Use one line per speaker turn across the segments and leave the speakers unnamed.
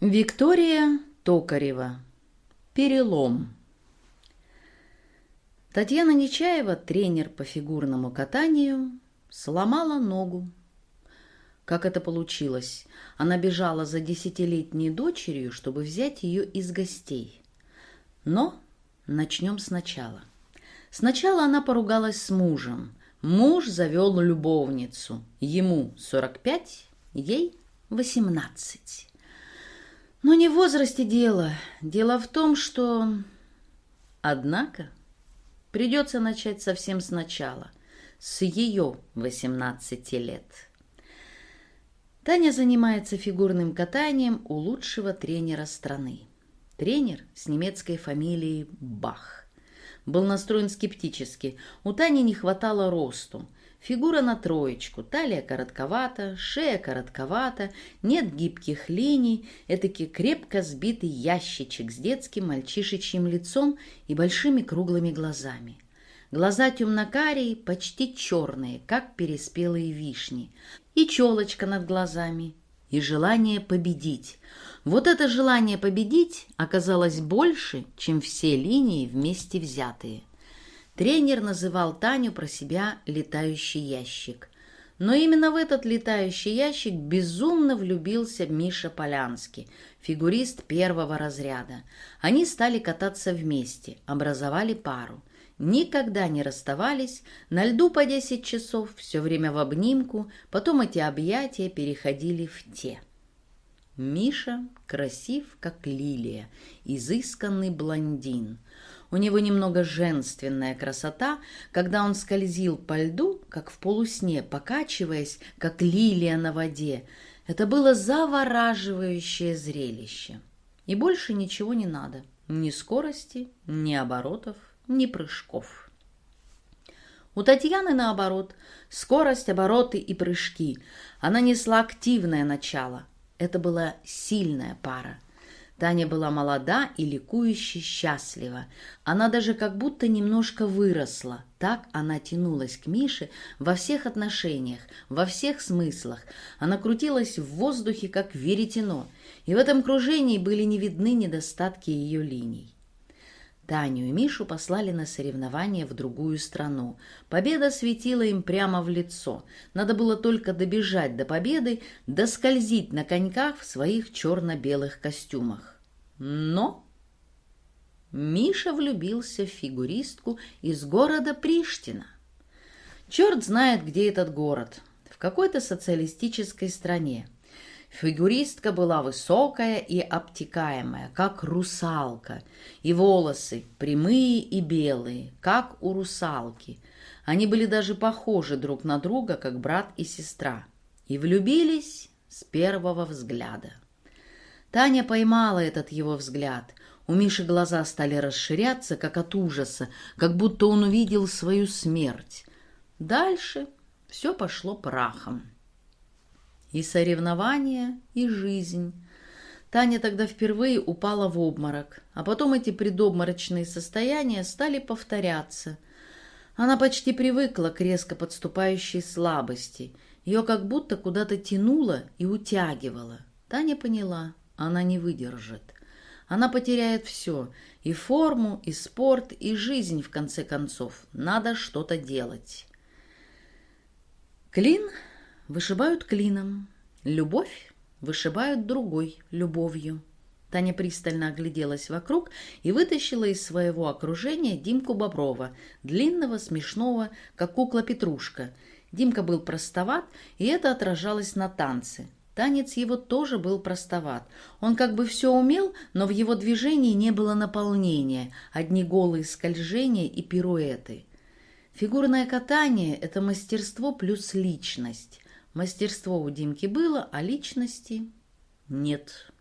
Виктория Токарева. Перелом. Татьяна Нечаева, тренер по фигурному катанию, сломала ногу. Как это получилось? Она бежала за десятилетней дочерью, чтобы взять ее из гостей. Но начнем сначала. Сначала она поругалась с мужем. Муж завел любовницу. Ему 45, ей 18. Но не в возрасте дело. Дело в том, что... Однако придется начать совсем сначала, с ее 18 лет. Таня занимается фигурным катанием у лучшего тренера страны. Тренер с немецкой фамилией Бах. Был настроен скептически. У Тани не хватало росту. Фигура на троечку, талия коротковата, шея коротковата, нет гибких линий, этакий крепко сбитый ящичек с детским мальчишечьим лицом и большими круглыми глазами. Глаза темно-карие, почти черные, как переспелые вишни, и челочка над глазами, и желание победить. Вот это желание победить оказалось больше, чем все линии вместе взятые. Тренер называл Таню про себя «летающий ящик». Но именно в этот летающий ящик безумно влюбился Миша Полянский, фигурист первого разряда. Они стали кататься вместе, образовали пару. Никогда не расставались, на льду по 10 часов, все время в обнимку, потом эти объятия переходили в те. Миша красив, как лилия, изысканный блондин – у него немного женственная красота, когда он скользил по льду, как в полусне, покачиваясь, как лилия на воде. Это было завораживающее зрелище. И больше ничего не надо. Ни скорости, ни оборотов, ни прыжков. У Татьяны, наоборот, скорость, обороты и прыжки. Она несла активное начало. Это была сильная пара. Таня была молода и ликующе счастлива. Она даже как будто немножко выросла. Так она тянулась к Мише во всех отношениях, во всех смыслах. Она крутилась в воздухе, как веретено, и в этом кружении были не видны недостатки ее линий. Таню и Мишу послали на соревнования в другую страну. Победа светила им прямо в лицо. Надо было только добежать до победы, доскользить на коньках в своих черно-белых костюмах. Но Миша влюбился в фигуристку из города Приштина. Черт знает, где этот город. В какой-то социалистической стране. Фигуристка была высокая и обтекаемая, как русалка, и волосы прямые и белые, как у русалки. Они были даже похожи друг на друга, как брат и сестра, и влюбились с первого взгляда. Таня поймала этот его взгляд. У Миши глаза стали расширяться, как от ужаса, как будто он увидел свою смерть. Дальше все пошло прахом. И соревнования, и жизнь. Таня тогда впервые упала в обморок, а потом эти предобморочные состояния стали повторяться. Она почти привыкла к резко подступающей слабости. Ее как будто куда-то тянуло и утягивало. Таня поняла, она не выдержит. Она потеряет все, и форму, и спорт, и жизнь, в конце концов. Надо что-то делать. Клин вышибают клином. Любовь вышибают другой любовью. Таня пристально огляделась вокруг и вытащила из своего окружения Димку Боброва, длинного, смешного, как кукла Петрушка. Димка был простоват, и это отражалось на танце. Танец его тоже был простоват. Он как бы все умел, но в его движении не было наполнения, одни голые скольжения и пируэты. Фигурное катание – это мастерство плюс личность. Мастерство у Димки было, а личности нет.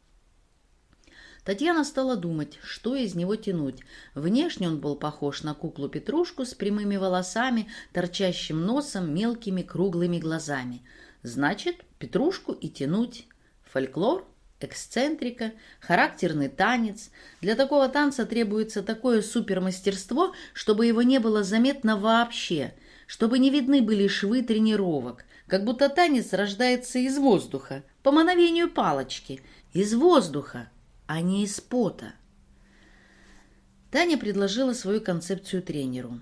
Татьяна стала думать, что из него тянуть. Внешне он был похож на куклу-петрушку с прямыми волосами, торчащим носом, мелкими круглыми глазами – Значит, петрушку и тянуть. Фольклор, эксцентрика, характерный танец. Для такого танца требуется такое супермастерство, чтобы его не было заметно вообще, чтобы не видны были швы тренировок, как будто танец рождается из воздуха, по мановению палочки. из воздуха, а не из пота. Таня предложила свою концепцию тренеру.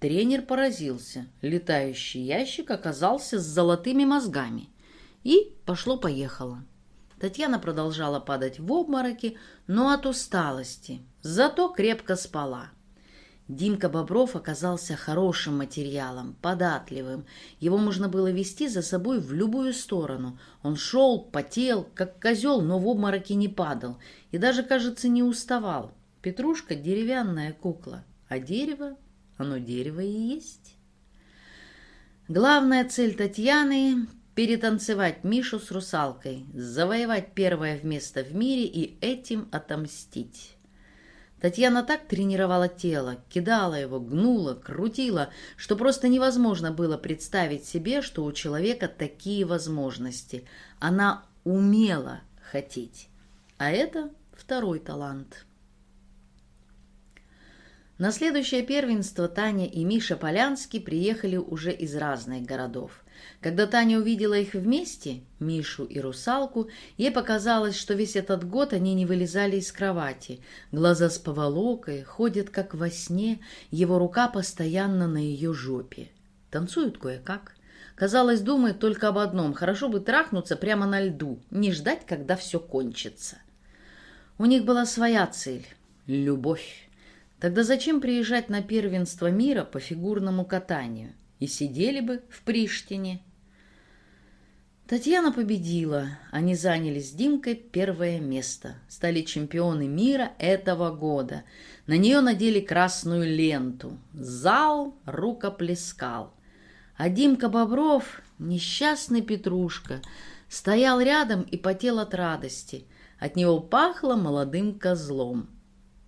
Тренер поразился. Летающий ящик оказался с золотыми мозгами. И пошло-поехало. Татьяна продолжала падать в обмороки, но от усталости. Зато крепко спала. Димка Бобров оказался хорошим материалом, податливым. Его можно было вести за собой в любую сторону. Он шел, потел, как козел, но в обмороки не падал. И даже, кажется, не уставал. Петрушка — деревянная кукла, а дерево, оно дерево и есть. Главная цель Татьяны — перетанцевать Мишу с русалкой, завоевать первое место в мире и этим отомстить. Татьяна так тренировала тело, кидала его, гнула, крутила, что просто невозможно было представить себе, что у человека такие возможности. Она умела хотеть. А это второй талант. На следующее первенство Таня и Миша Полянский приехали уже из разных городов. Когда Таня увидела их вместе, Мишу и русалку, ей показалось, что весь этот год они не вылезали из кровати. Глаза с поволокой, ходят как во сне, его рука постоянно на ее жопе. Танцуют кое-как. Казалось, думает только об одном. Хорошо бы трахнуться прямо на льду, не ждать, когда все кончится. У них была своя цель — любовь. Тогда зачем приезжать на первенство мира по фигурному катанию? И сидели бы в Приштине. Татьяна победила. Они заняли с Димкой первое место. Стали чемпионы мира этого года. На нее надели красную ленту. Зал рукоплескал. А Димка Бобров, несчастный Петрушка, стоял рядом и потел от радости. От него пахло молодым козлом.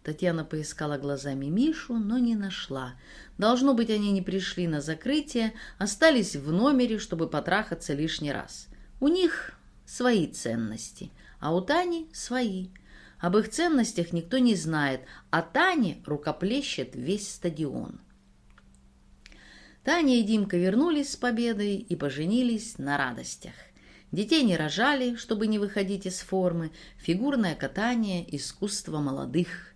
Татьяна поискала глазами Мишу, но не нашла. Должно быть, они не пришли на закрытие, остались в номере, чтобы потрахаться лишний раз. У них свои ценности, а у Тани свои. Об их ценностях никто не знает, а Тане рукоплещет весь стадион. Таня и Димка вернулись с победой и поженились на радостях. Детей не рожали, чтобы не выходить из формы, фигурное катание, искусство молодых.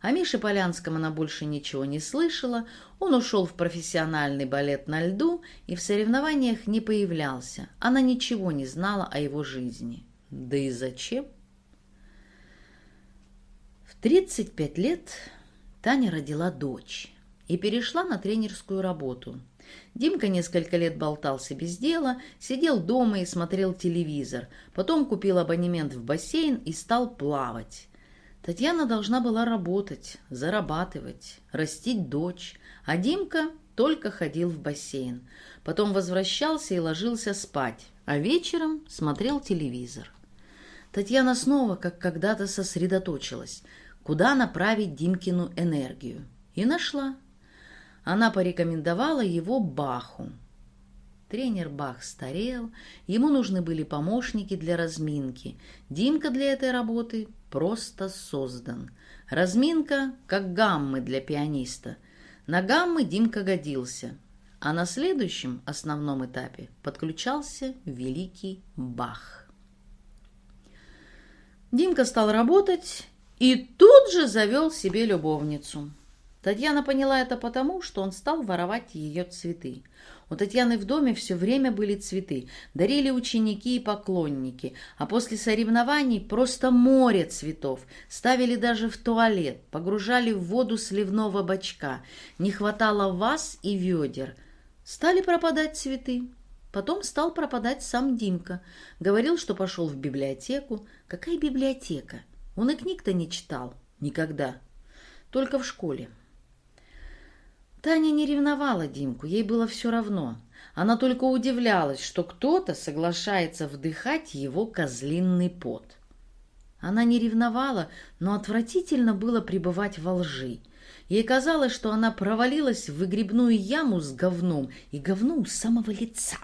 О Мише Полянском она больше ничего не слышала. Он ушел в профессиональный балет на льду и в соревнованиях не появлялся. Она ничего не знала о его жизни. Да и зачем? В 35 лет Таня родила дочь и перешла на тренерскую работу. Димка несколько лет болтался без дела, сидел дома и смотрел телевизор. Потом купил абонемент в бассейн и стал плавать. Татьяна должна была работать, зарабатывать, растить дочь, а Димка только ходил в бассейн. Потом возвращался и ложился спать, а вечером смотрел телевизор. Татьяна снова, как когда-то, сосредоточилась, куда направить Димкину энергию. И нашла. Она порекомендовала его Баху. Тренер Бах старел, ему нужны были помощники для разминки. Димка для этой работы просто создан. Разминка, как гаммы для пианиста. На гаммы Димка годился, а на следующем основном этапе подключался великий Бах. Димка стал работать и тут же завел себе любовницу. Татьяна поняла это потому, что он стал воровать ее цветы. У Татьяны в доме все время были цветы, дарили ученики и поклонники, а после соревнований просто море цветов, ставили даже в туалет, погружали в воду сливного бачка, не хватало ваз и ведер. Стали пропадать цветы. Потом стал пропадать сам Димка. Говорил, что пошел в библиотеку. Какая библиотека? Он и книг-то не читал. Никогда. Только в школе. Таня не ревновала Димку, ей было все равно. Она только удивлялась, что кто-то соглашается вдыхать его козлиный пот. Она не ревновала, но отвратительно было пребывать во лжи. Ей казалось, что она провалилась в выгребную яму с говном, и говно у самого лица.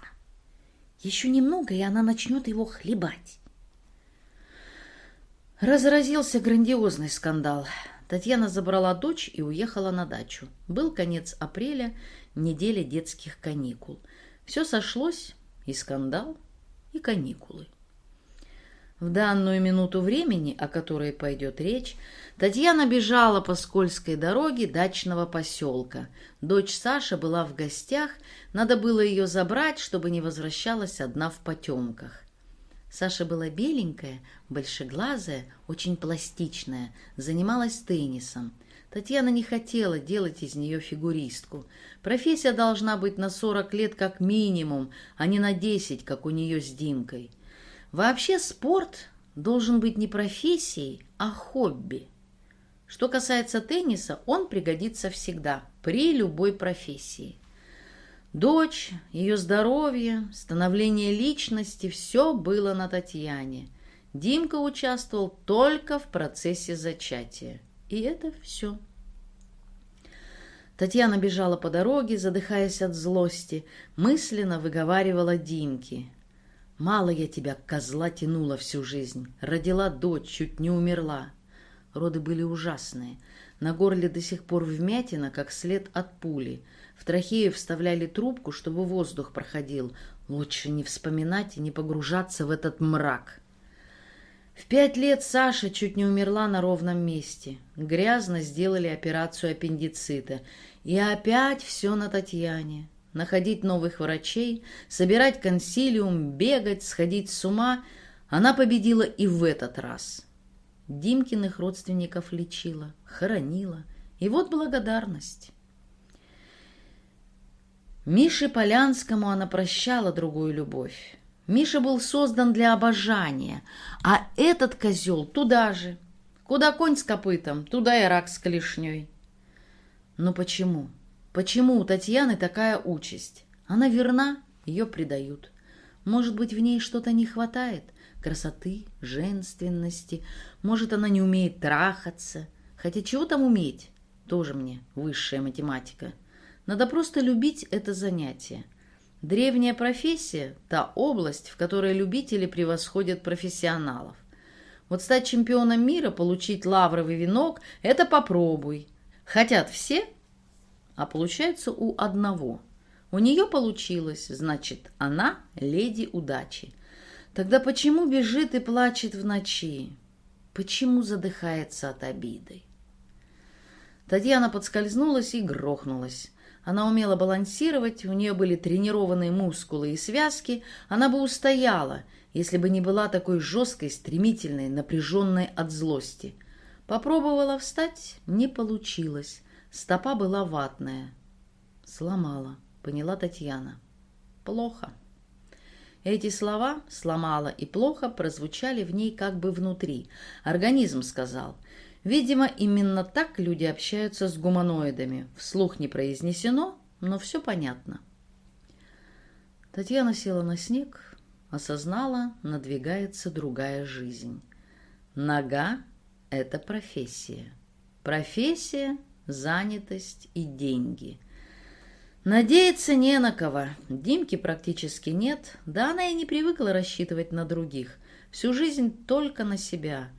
Еще немного, и она начнет его хлебать. Разразился грандиозный скандал. Татьяна забрала дочь и уехала на дачу. Был конец апреля, неделя детских каникул. Все сошлось, и скандал, и каникулы. В данную минуту времени, о которой пойдет речь, Татьяна бежала по скользкой дороге дачного поселка. Дочь Саша была в гостях, надо было ее забрать, чтобы не возвращалась одна в потемках. Саша была беленькая, большеглазая, очень пластичная, занималась теннисом. Татьяна не хотела делать из нее фигуристку. Профессия должна быть на 40 лет как минимум, а не на 10, как у нее с Димкой. Вообще спорт должен быть не профессией, а хобби. Что касается тенниса, он пригодится всегда, при любой профессии. Дочь, ее здоровье, становление личности – все было на Татьяне. Димка участвовал только в процессе зачатия. И это все. Татьяна бежала по дороге, задыхаясь от злости, мысленно выговаривала Димке. «Мало я тебя, козла, тянула всю жизнь. Родила дочь, чуть не умерла». Роды были ужасные. На горле до сих пор вмятина, как след от пули – в трахею вставляли трубку, чтобы воздух проходил. Лучше не вспоминать и не погружаться в этот мрак. В пять лет Саша чуть не умерла на ровном месте. Грязно сделали операцию аппендицита. И опять все на Татьяне. Находить новых врачей, собирать консилиум, бегать, сходить с ума. Она победила и в этот раз. Димкиных родственников лечила, хоронила. И вот благодарность. Мише Полянскому она прощала другую любовь. Миша был создан для обожания, а этот козел туда же. Куда конь с копытом, туда и рак с клешней. Но почему? Почему у Татьяны такая участь? Она верна, ее предают. Может быть, в ней что-то не хватает? Красоты, женственности. Может, она не умеет трахаться. Хотя чего там уметь? Тоже мне высшая математика. Надо просто любить это занятие. Древняя профессия – та область, в которой любители превосходят профессионалов. Вот стать чемпионом мира, получить лавровый венок – это попробуй. Хотят все, а получается у одного. У нее получилось, значит, она – леди удачи. Тогда почему бежит и плачет в ночи? Почему задыхается от обиды? Татьяна подскользнулась и грохнулась. Она умела балансировать, у нее были тренированные мускулы и связки, она бы устояла, если бы не была такой жесткой, стремительной, напряженной от злости. Попробовала встать, не получилось. Стопа была ватная. Сломала, поняла Татьяна. Плохо. Эти слова «сломала» и «плохо» прозвучали в ней как бы внутри. Организм сказал Видимо, именно так люди общаются с гуманоидами. Вслух не произнесено, но все понятно. Татьяна села на снег, осознала, надвигается другая жизнь. Нога – это профессия. Профессия, занятость и деньги. Надеяться не на кого. Димки практически нет, да она и не привыкла рассчитывать на других. Всю жизнь только на себя.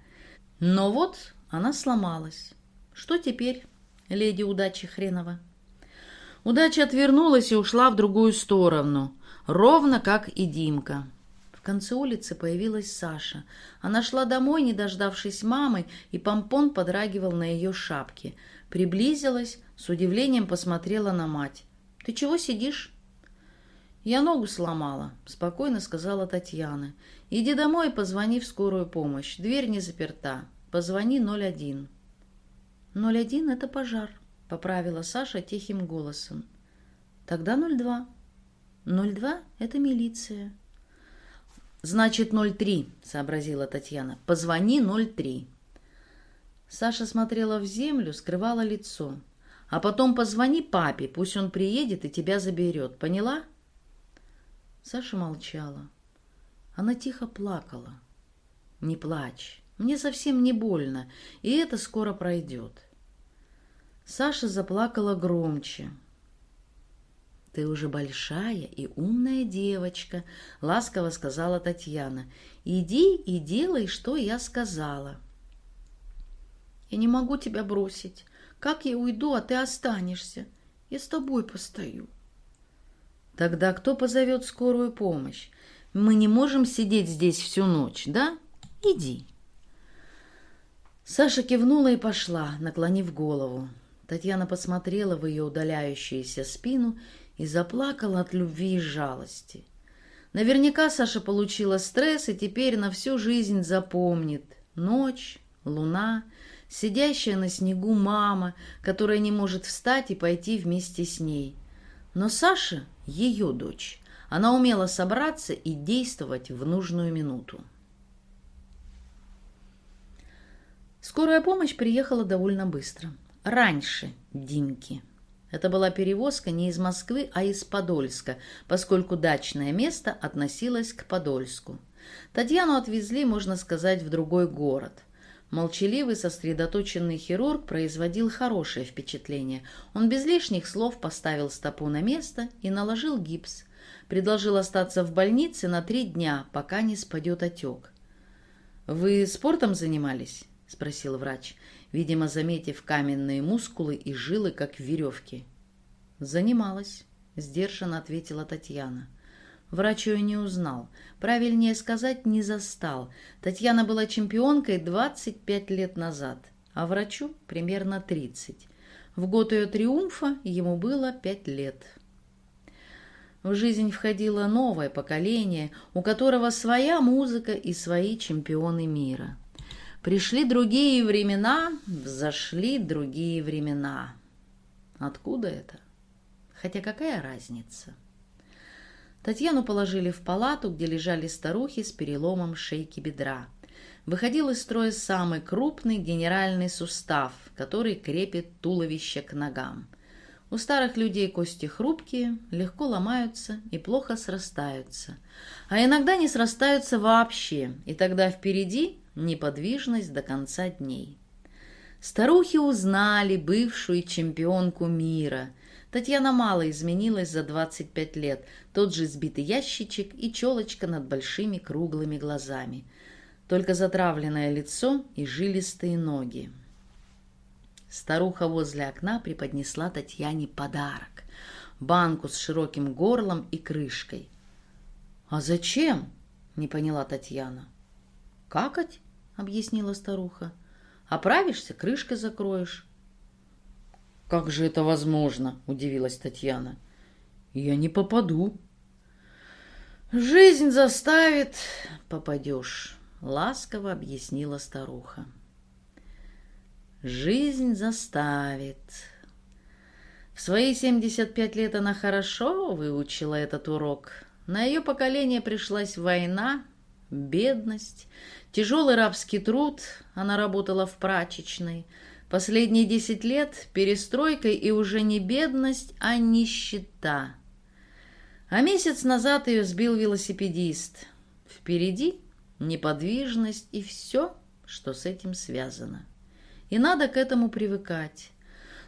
Но вот она сломалась. Что теперь, леди удачи хренова? Удача отвернулась и ушла в другую сторону, ровно как и Димка. В конце улицы появилась Саша. Она шла домой, не дождавшись мамы, и помпон подрагивал на ее шапке. Приблизилась, с удивлением посмотрела на мать. «Ты чего сидишь?» «Я ногу сломала», — спокойно сказала Татьяна. «Иди домой и позвони в скорую помощь. Дверь не заперта. Позвони 01. 01 — это пожар, поправила Саша тихим голосом. Тогда 02. 02 — это милиция. Значит, 03, сообразила Татьяна. Позвони 03. Саша смотрела в землю, скрывала лицо. А потом позвони папе, пусть он приедет и тебя заберет. Поняла? Саша молчала. Она тихо плакала. Не плачь. Мне совсем не больно, и это скоро пройдет. Саша заплакала громче. «Ты уже большая и умная девочка», — ласково сказала Татьяна. «Иди и делай, что я сказала». «Я не могу тебя бросить. Как я уйду, а ты останешься? Я с тобой постою». «Тогда кто позовет скорую помощь? Мы не можем сидеть здесь всю ночь, да?» Иди». Саша кивнула и пошла, наклонив голову. Татьяна посмотрела в ее удаляющуюся спину и заплакала от любви и жалости. Наверняка Саша получила стресс и теперь на всю жизнь запомнит ночь, луна, сидящая на снегу мама, которая не может встать и пойти вместе с ней. Но Саша — ее дочь. Она умела собраться и действовать в нужную минуту. Скорая помощь приехала довольно быстро. Раньше Димки. Это была перевозка не из Москвы, а из Подольска, поскольку дачное место относилось к Подольску. Татьяну отвезли, можно сказать, в другой город. Молчаливый, сосредоточенный хирург производил хорошее впечатление. Он без лишних слов поставил стопу на место и наложил гипс. Предложил остаться в больнице на три дня, пока не спадет отек. «Вы спортом занимались?» — спросил врач видимо, заметив каменные мускулы и жилы, как веревки. «Занималась», — сдержанно ответила Татьяна. Врач ее не узнал. Правильнее сказать, не застал. Татьяна была чемпионкой 25 лет назад, а врачу примерно 30. В год ее триумфа ему было 5 лет. В жизнь входило новое поколение, у которого своя музыка и свои чемпионы мира. Пришли другие времена, взошли другие времена. Откуда это? Хотя какая разница? Татьяну положили в палату, где лежали старухи с переломом шейки бедра. Выходил из строя самый крупный генеральный сустав, который крепит туловище к ногам. У старых людей кости хрупкие, легко ломаются и плохо срастаются. А иногда не срастаются вообще, и тогда впереди неподвижность до конца дней. Старухи узнали бывшую чемпионку мира. Татьяна мало изменилась за 25 лет. Тот же сбитый ящичек и челочка над большими круглыми глазами. Только затравленное лицо и жилистые ноги. Старуха возле окна преподнесла Татьяне подарок. Банку с широким горлом и крышкой. «А зачем?» — не поняла Татьяна. «Какать?» — объяснила старуха. «Оправишься, крышкой закроешь». «Как же это возможно?» — удивилась Татьяна. «Я не попаду». «Жизнь заставит, попадешь», — ласково объяснила старуха. «Жизнь заставит». В свои 75 лет она хорошо выучила этот урок. На ее поколение пришлась война, бедность, Тяжелый рабский труд, она работала в прачечной. Последние десять лет перестройка и уже не бедность, а нищета. А месяц назад ее сбил велосипедист. Впереди неподвижность и все, что с этим связано. И надо к этому привыкать.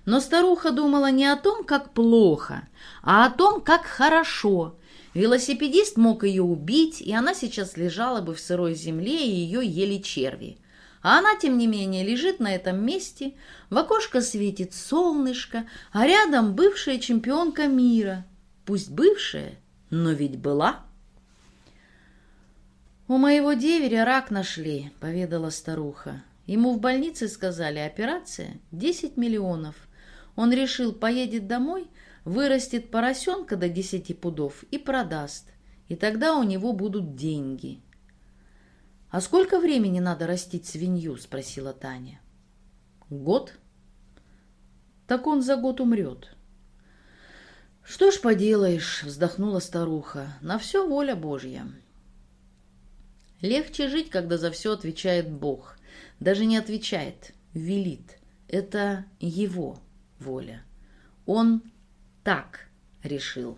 Но старуха думала не о том, как плохо, а о том, как хорошо – Велосипедист мог ее убить, и она сейчас лежала бы в сырой земле, и ее ели черви. А она, тем не менее, лежит на этом месте, в окошко светит солнышко, а рядом бывшая чемпионка мира. Пусть бывшая, но ведь была. «У моего деверя рак нашли», — поведала старуха. Ему в больнице сказали, операция — 10 миллионов. Он решил, поедет домой, вырастет поросенка до десяти пудов и продаст, и тогда у него будут деньги. «А сколько времени надо растить свинью?» – спросила Таня. «Год?» «Так он за год умрет». «Что ж поделаешь», – вздохнула старуха, – «на все воля Божья». Легче жить, когда за все отвечает Бог. Даже не отвечает, велит. Это его воля. Он так решил.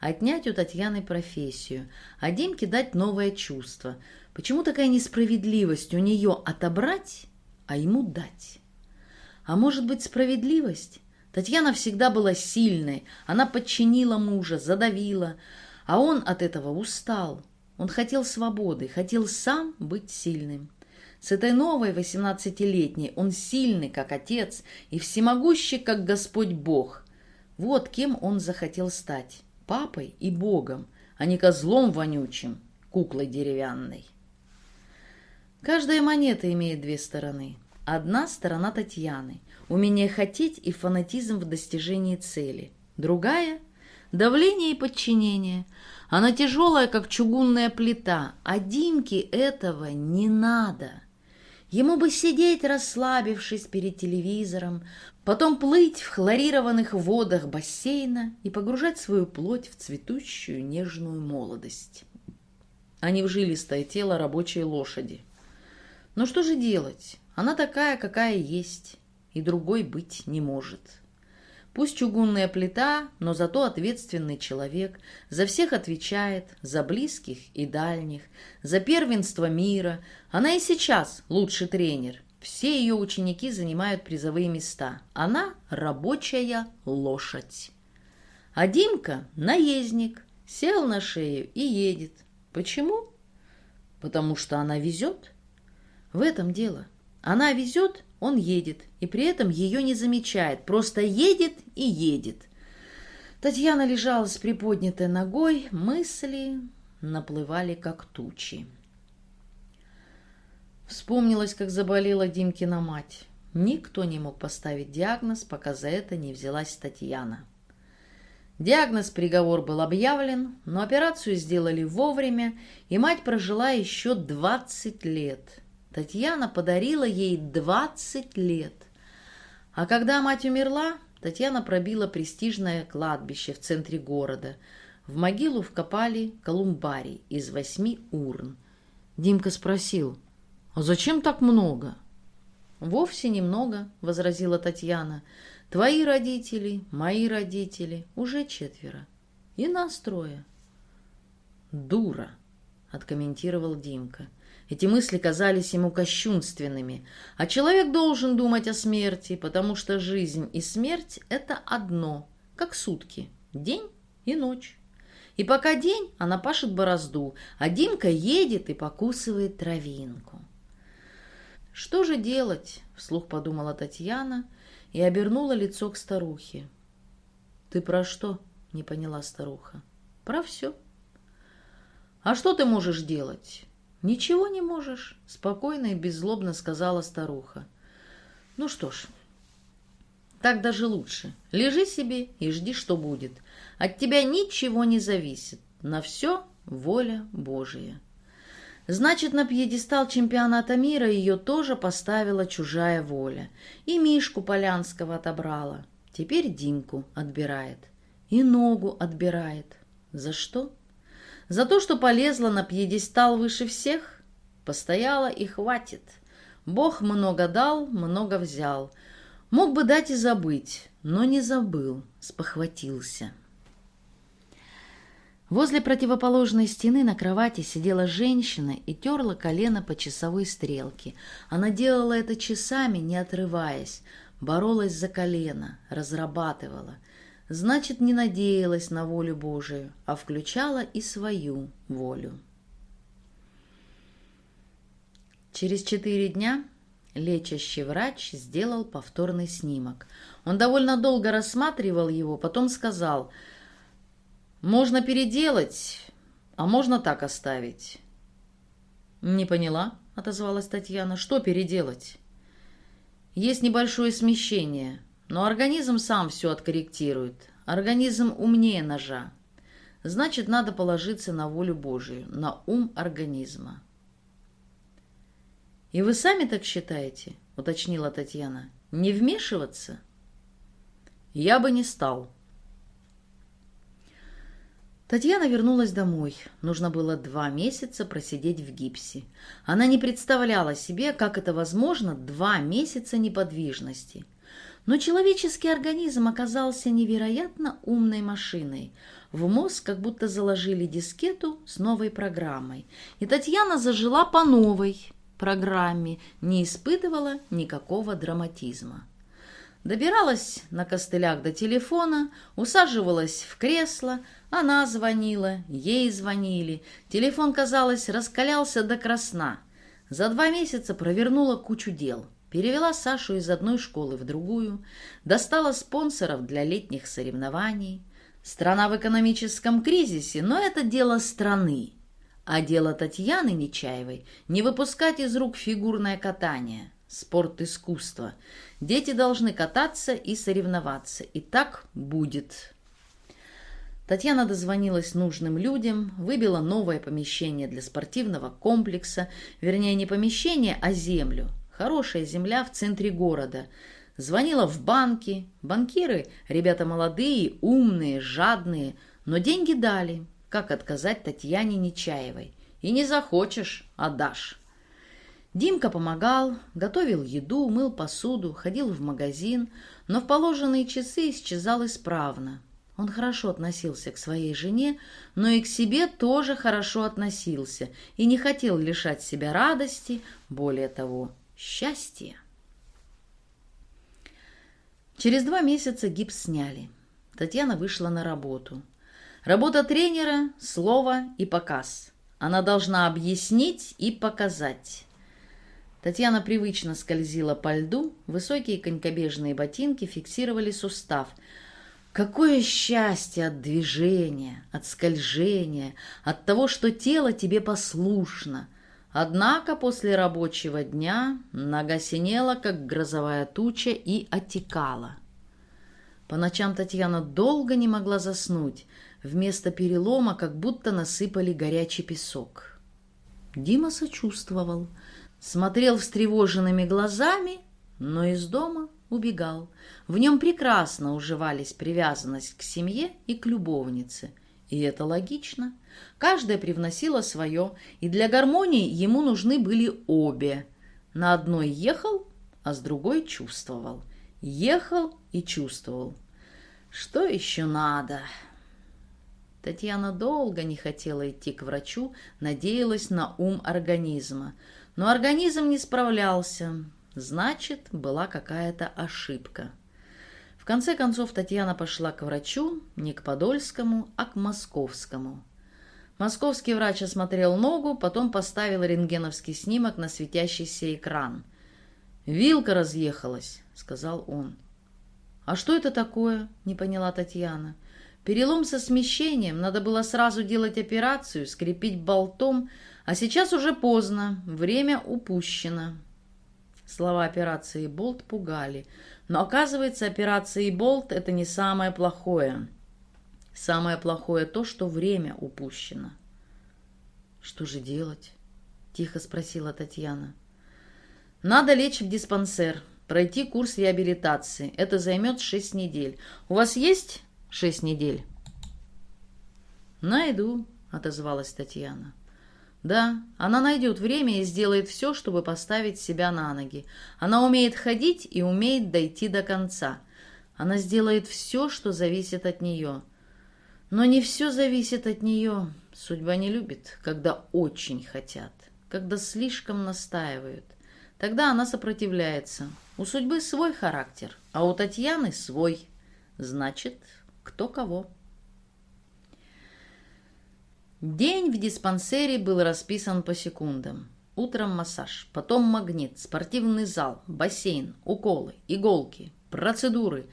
Отнять у Татьяны профессию, а Димке дать новое чувство. Почему такая несправедливость у нее отобрать, а ему дать? А может быть справедливость? Татьяна всегда была сильной, она подчинила мужа, задавила, а он от этого устал. Он хотел свободы, хотел сам быть сильным. С этой новой восемнадцатилетней он сильный, как отец, и всемогущий, как Господь Бог. Вот кем он захотел стать – папой и богом, а не козлом вонючим, куклой деревянной. Каждая монета имеет две стороны. Одна сторона Татьяны – умение хотеть и фанатизм в достижении цели. Другая – давление и подчинение. Она тяжелая, как чугунная плита, а Димке этого не надо. Ему бы сидеть, расслабившись перед телевизором, потом плыть в хлорированных водах бассейна и погружать свою плоть в цветущую нежную молодость. Не в жилистое тело рабочей лошади. Но что же делать? Она такая, какая есть, и другой быть не может. Пусть чугунная плита, но зато ответственный человек, за всех отвечает, за близких и дальних, за первенство мира. Она и сейчас лучший тренер. Все ее ученики занимают призовые места. Она рабочая лошадь. А Димка – наездник, сел на шею и едет. Почему? Потому что она везет. В этом дело. Она везет, он едет, и при этом ее не замечает, просто едет и едет. Татьяна лежала с приподнятой ногой, мысли наплывали, как тучи. Вспомнилось, как заболела Димкина мать. Никто не мог поставить диагноз, пока за это не взялась Татьяна. Диагноз-приговор был объявлен, но операцию сделали вовремя, и мать прожила еще 20 лет – Татьяна подарила ей 20 лет. А когда мать умерла, Татьяна пробила престижное кладбище в центре города. В могилу вкопали колумбарий из восьми урн. Димка спросил, «А зачем так много?» «Вовсе немного», — возразила Татьяна. «Твои родители, мои родители, уже четверо. И нас трое». «Дура», — откомментировал Димка. Эти мысли казались ему кощунственными. А человек должен думать о смерти, потому что жизнь и смерть — это одно, как сутки, день и ночь. И пока день, она пашет борозду, а Димка едет и покусывает травинку. «Что же делать?» — вслух подумала Татьяна и обернула лицо к старухе. «Ты про что?» — не поняла старуха. «Про все». «А что ты можешь делать?» «Ничего не можешь», — спокойно и беззлобно сказала старуха. «Ну что ж, так даже лучше. Лежи себе и жди, что будет. От тебя ничего не зависит. На все воля Божия». Значит, на пьедестал чемпионата мира ее тоже поставила чужая воля. И Мишку Полянского отобрала. Теперь Димку отбирает. И ногу отбирает. За что? За то, что полезла на пьедестал выше всех? Постояла и хватит. Бог много дал, много взял. Мог бы дать и забыть, но не забыл, спохватился. Возле противоположной стены на кровати сидела женщина и терла колено по часовой стрелке. Она делала это часами, не отрываясь, боролась за колено, разрабатывала – значит, не надеялась на волю Божию, а включала и свою волю. Через четыре дня лечащий врач сделал повторный снимок. Он довольно долго рассматривал его, потом сказал, «Можно переделать, а можно так оставить». «Не поняла», — отозвалась Татьяна, — «что переделать?» «Есть небольшое смещение». Но организм сам все откорректирует. Организм умнее ножа. Значит, надо положиться на волю Божию, на ум организма. «И вы сами так считаете?» — уточнила Татьяна. «Не вмешиваться?» «Я бы не стал». Татьяна вернулась домой. Нужно было два месяца просидеть в гипсе. Она не представляла себе, как это возможно, два месяца неподвижности. Но человеческий организм оказался невероятно умной машиной. В мозг как будто заложили дискету с новой программой. И Татьяна зажила по новой программе, не испытывала никакого драматизма. Добиралась на костылях до телефона, усаживалась в кресло, она звонила, ей звонили. Телефон, казалось, раскалялся до красна. За два месяца провернула кучу дел – перевела Сашу из одной школы в другую, достала спонсоров для летних соревнований. Страна в экономическом кризисе, но это дело страны. А дело Татьяны Нечаевой – не выпускать из рук фигурное катание, спорт искусства. Дети должны кататься и соревноваться. И так будет. Татьяна дозвонилась нужным людям, выбила новое помещение для спортивного комплекса, вернее, не помещение, а землю. Хорошая земля в центре города. Звонила в банки. Банкиры – ребята молодые, умные, жадные, но деньги дали. Как отказать Татьяне Нечаевой? И не захочешь – отдашь. Димка помогал, готовил еду, мыл посуду, ходил в магазин, но в положенные часы исчезал исправно. Он хорошо относился к своей жене, но и к себе тоже хорошо относился и не хотел лишать себя радости, более того, счастья. Через два месяца гипс сняли. Татьяна вышла на работу. Работа тренера – слово и показ. Она должна объяснить и показать. Татьяна привычно скользила по льду, высокие конькобежные ботинки фиксировали сустав – Какое счастье от движения, от скольжения, от того, что тело тебе послушно. Однако после рабочего дня нога синела, как грозовая туча, и отекала. По ночам Татьяна долго не могла заснуть. Вместо перелома как будто насыпали горячий песок. Дима сочувствовал, смотрел встревоженными глазами, но из дома убегал. В нем прекрасно уживались привязанность к семье и к любовнице. И это логично. Каждая привносила свое, и для гармонии ему нужны были обе. На одной ехал, а с другой чувствовал. Ехал и чувствовал. Что еще надо? Татьяна долго не хотела идти к врачу, надеялась на ум организма. Но организм не справлялся. Значит, была какая-то ошибка. В конце концов Татьяна пошла к врачу не к Подольскому, а к Московскому. Московский врач осмотрел ногу, потом поставил рентгеновский снимок на светящийся экран. «Вилка разъехалась», — сказал он. «А что это такое?» — не поняла Татьяна. «Перелом со смещением. Надо было сразу делать операцию, скрепить болтом, а сейчас уже поздно, время упущено». Слова операции «Болт» пугали. Но оказывается, операция «Болт» — это не самое плохое. Самое плохое то, что время упущено. «Что же делать?» — тихо спросила Татьяна. «Надо лечь в диспансер, пройти курс реабилитации. Это займет шесть недель. У вас есть шесть недель?» «Найду», — отозвалась Татьяна. Да, она найдет время и сделает все, чтобы поставить себя на ноги. Она умеет ходить и умеет дойти до конца. Она сделает все, что зависит от нее. Но не все зависит от нее. Судьба не любит, когда очень хотят, когда слишком настаивают. Тогда она сопротивляется. У судьбы свой характер, а у Татьяны свой. Значит, кто кого. День в диспансере был расписан по секундам. Утром массаж, потом магнит, спортивный зал, бассейн, уколы, иголки, процедуры.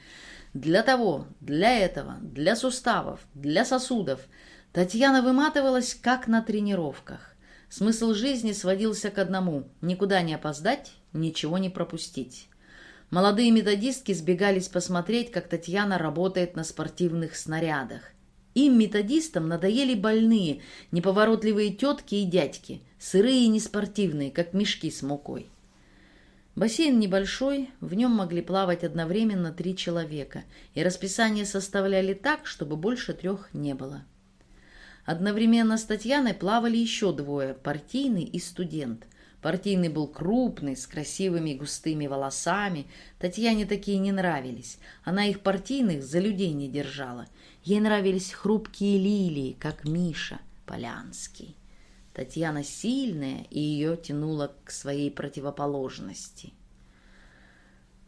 Для того, для этого, для суставов, для сосудов. Татьяна выматывалась, как на тренировках. Смысл жизни сводился к одному – никуда не опоздать, ничего не пропустить. Молодые методистки сбегались посмотреть, как Татьяна работает на спортивных снарядах. Им, методистам, надоели больные, неповоротливые тетки и дядьки, сырые и неспортивные, как мешки с мукой. Бассейн небольшой, в нем могли плавать одновременно три человека, и расписание составляли так, чтобы больше трех не было. Одновременно с Татьяной плавали еще двое – партийный и студент. Партийный был крупный, с красивыми густыми волосами. Татьяне такие не нравились. Она их партийных за людей не держала – Ей нравились хрупкие лилии, как Миша Полянский. Татьяна сильная, и ее тянуло к своей противоположности.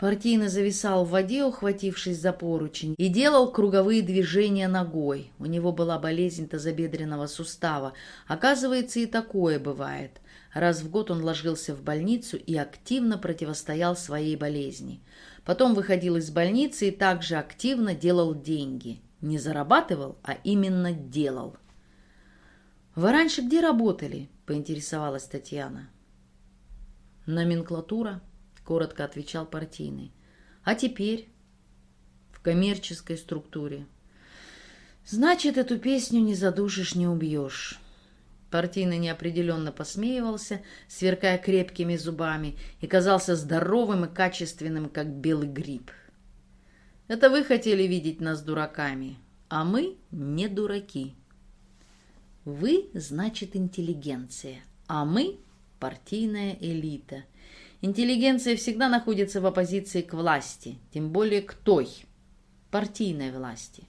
Партийно зависал в воде, ухватившись за поручень, и делал круговые движения ногой. У него была болезнь тазобедренного сустава. Оказывается, и такое бывает. Раз в год он ложился в больницу и активно противостоял своей болезни. Потом выходил из больницы и также активно делал деньги. Не зарабатывал, а именно делал. «Вы раньше где работали?» — поинтересовалась Татьяна. «Номенклатура», — коротко отвечал партийный. «А теперь?» «В коммерческой структуре». «Значит, эту песню не задушишь, не убьешь». Партийный неопределенно посмеивался, сверкая крепкими зубами, и казался здоровым и качественным, как белый гриб. «Это вы хотели видеть нас дураками, а мы не дураки». «Вы, значит, интеллигенция, а мы – партийная элита. Интеллигенция всегда находится в оппозиции к власти, тем более к той, партийной власти.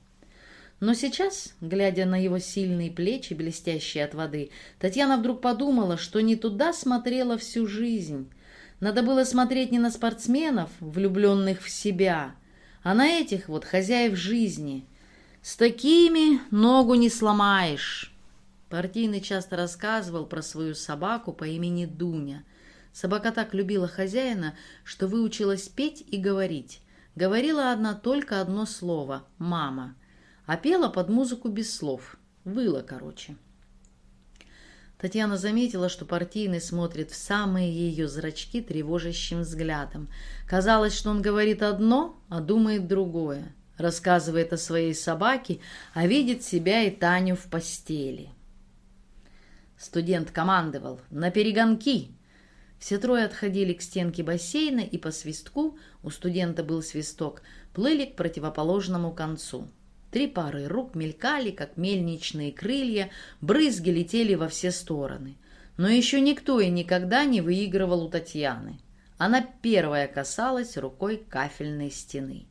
Но сейчас, глядя на его сильные плечи, блестящие от воды, Татьяна вдруг подумала, что не туда смотрела всю жизнь. Надо было смотреть не на спортсменов, влюбленных в себя, а на этих вот хозяев жизни. С такими ногу не сломаешь. Партийный часто рассказывал про свою собаку по имени Дуня. Собака так любила хозяина, что выучилась петь и говорить. Говорила одна только одно слово «мама» а пела под музыку без слов. Выла, короче. Татьяна заметила, что партийный смотрит в самые ее зрачки тревожащим взглядом. Казалось, что он говорит одно, а думает другое. Рассказывает о своей собаке, а видит себя и Таню в постели. Студент командовал «На перегонки!». Все трое отходили к стенке бассейна и по свистку, у студента был свисток, плыли к противоположному концу. Три пары рук мелькали, как мельничные крылья, брызги летели во все стороны. Но еще никто и никогда не выигрывал у Татьяны. Она первая касалась рукой кафельной стены.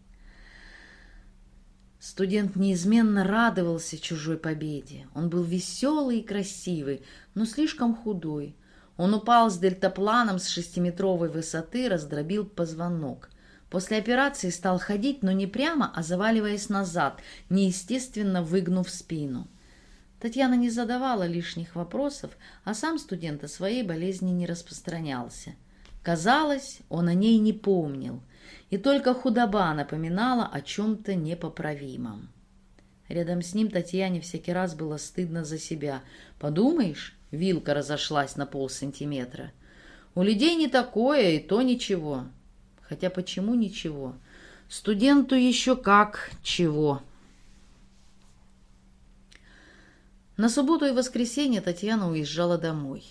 Студент неизменно радовался чужой победе. Он был веселый и красивый, но слишком худой. Он упал с дельтапланом с шестиметровой высоты, раздробил позвонок. После операции стал ходить, но не прямо, а заваливаясь назад, неестественно выгнув спину. Татьяна не задавала лишних вопросов, а сам студент о своей болезни не распространялся. Казалось, он о ней не помнил, и только худоба напоминала о чем-то непоправимом. Рядом с ним Татьяне всякий раз было стыдно за себя. Подумаешь, вилка разошлась на полсантиметра. У людей не такое, и то ничего. Хотя почему ничего? Студенту еще как чего. На субботу и воскресенье Татьяна уезжала домой.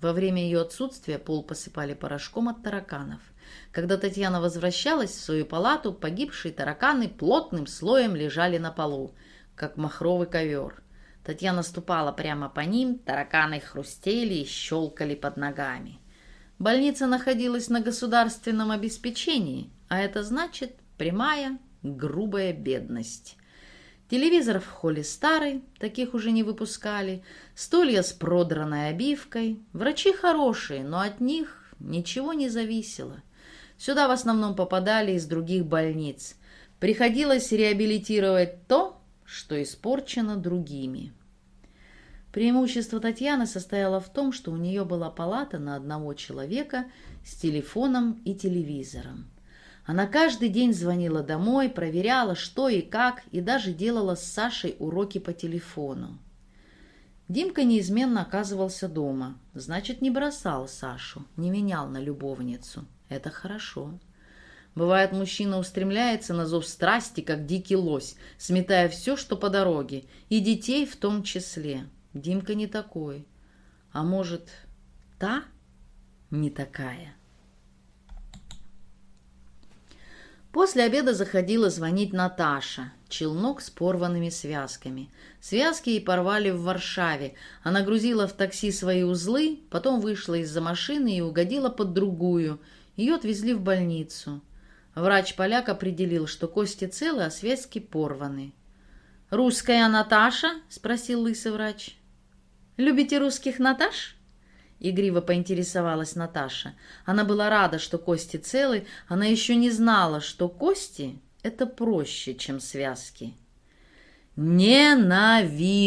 Во время ее отсутствия пол посыпали порошком от тараканов. Когда Татьяна возвращалась в свою палату, погибшие тараканы плотным слоем лежали на полу, как махровый ковер. Татьяна ступала прямо по ним, тараканы хрустели и щелкали под ногами. Больница находилась на государственном обеспечении, а это значит прямая, грубая бедность. Телевизор в холле старый, таких уже не выпускали, стулья с продранной обивкой. Врачи хорошие, но от них ничего не зависело. Сюда в основном попадали из других больниц. Приходилось реабилитировать то, что испорчено другими. Преимущество Татьяны состояло в том, что у нее была палата на одного человека с телефоном и телевизором. Она каждый день звонила домой, проверяла, что и как, и даже делала с Сашей уроки по телефону. Димка неизменно оказывался дома, значит, не бросал Сашу, не менял на любовницу. Это хорошо. Бывает, мужчина устремляется на зов страсти, как дикий лось, сметая все, что по дороге, и детей в том числе. Димка не такой. А может, та не такая? После обеда заходила звонить Наташа. Челнок с порванными связками. Связки ей порвали в Варшаве. Она грузила в такси свои узлы, потом вышла из-за машины и угодила под другую. Ее отвезли в больницу. Врач-поляк определил, что кости целы, а связки порваны. «Русская Наташа?» – спросил лысый врач. «Любите русских Наташ?» Игриво поинтересовалась Наташа. Она была рада, что кости целы, она еще не знала, что кости — это проще, чем связки. «Ненавижу!»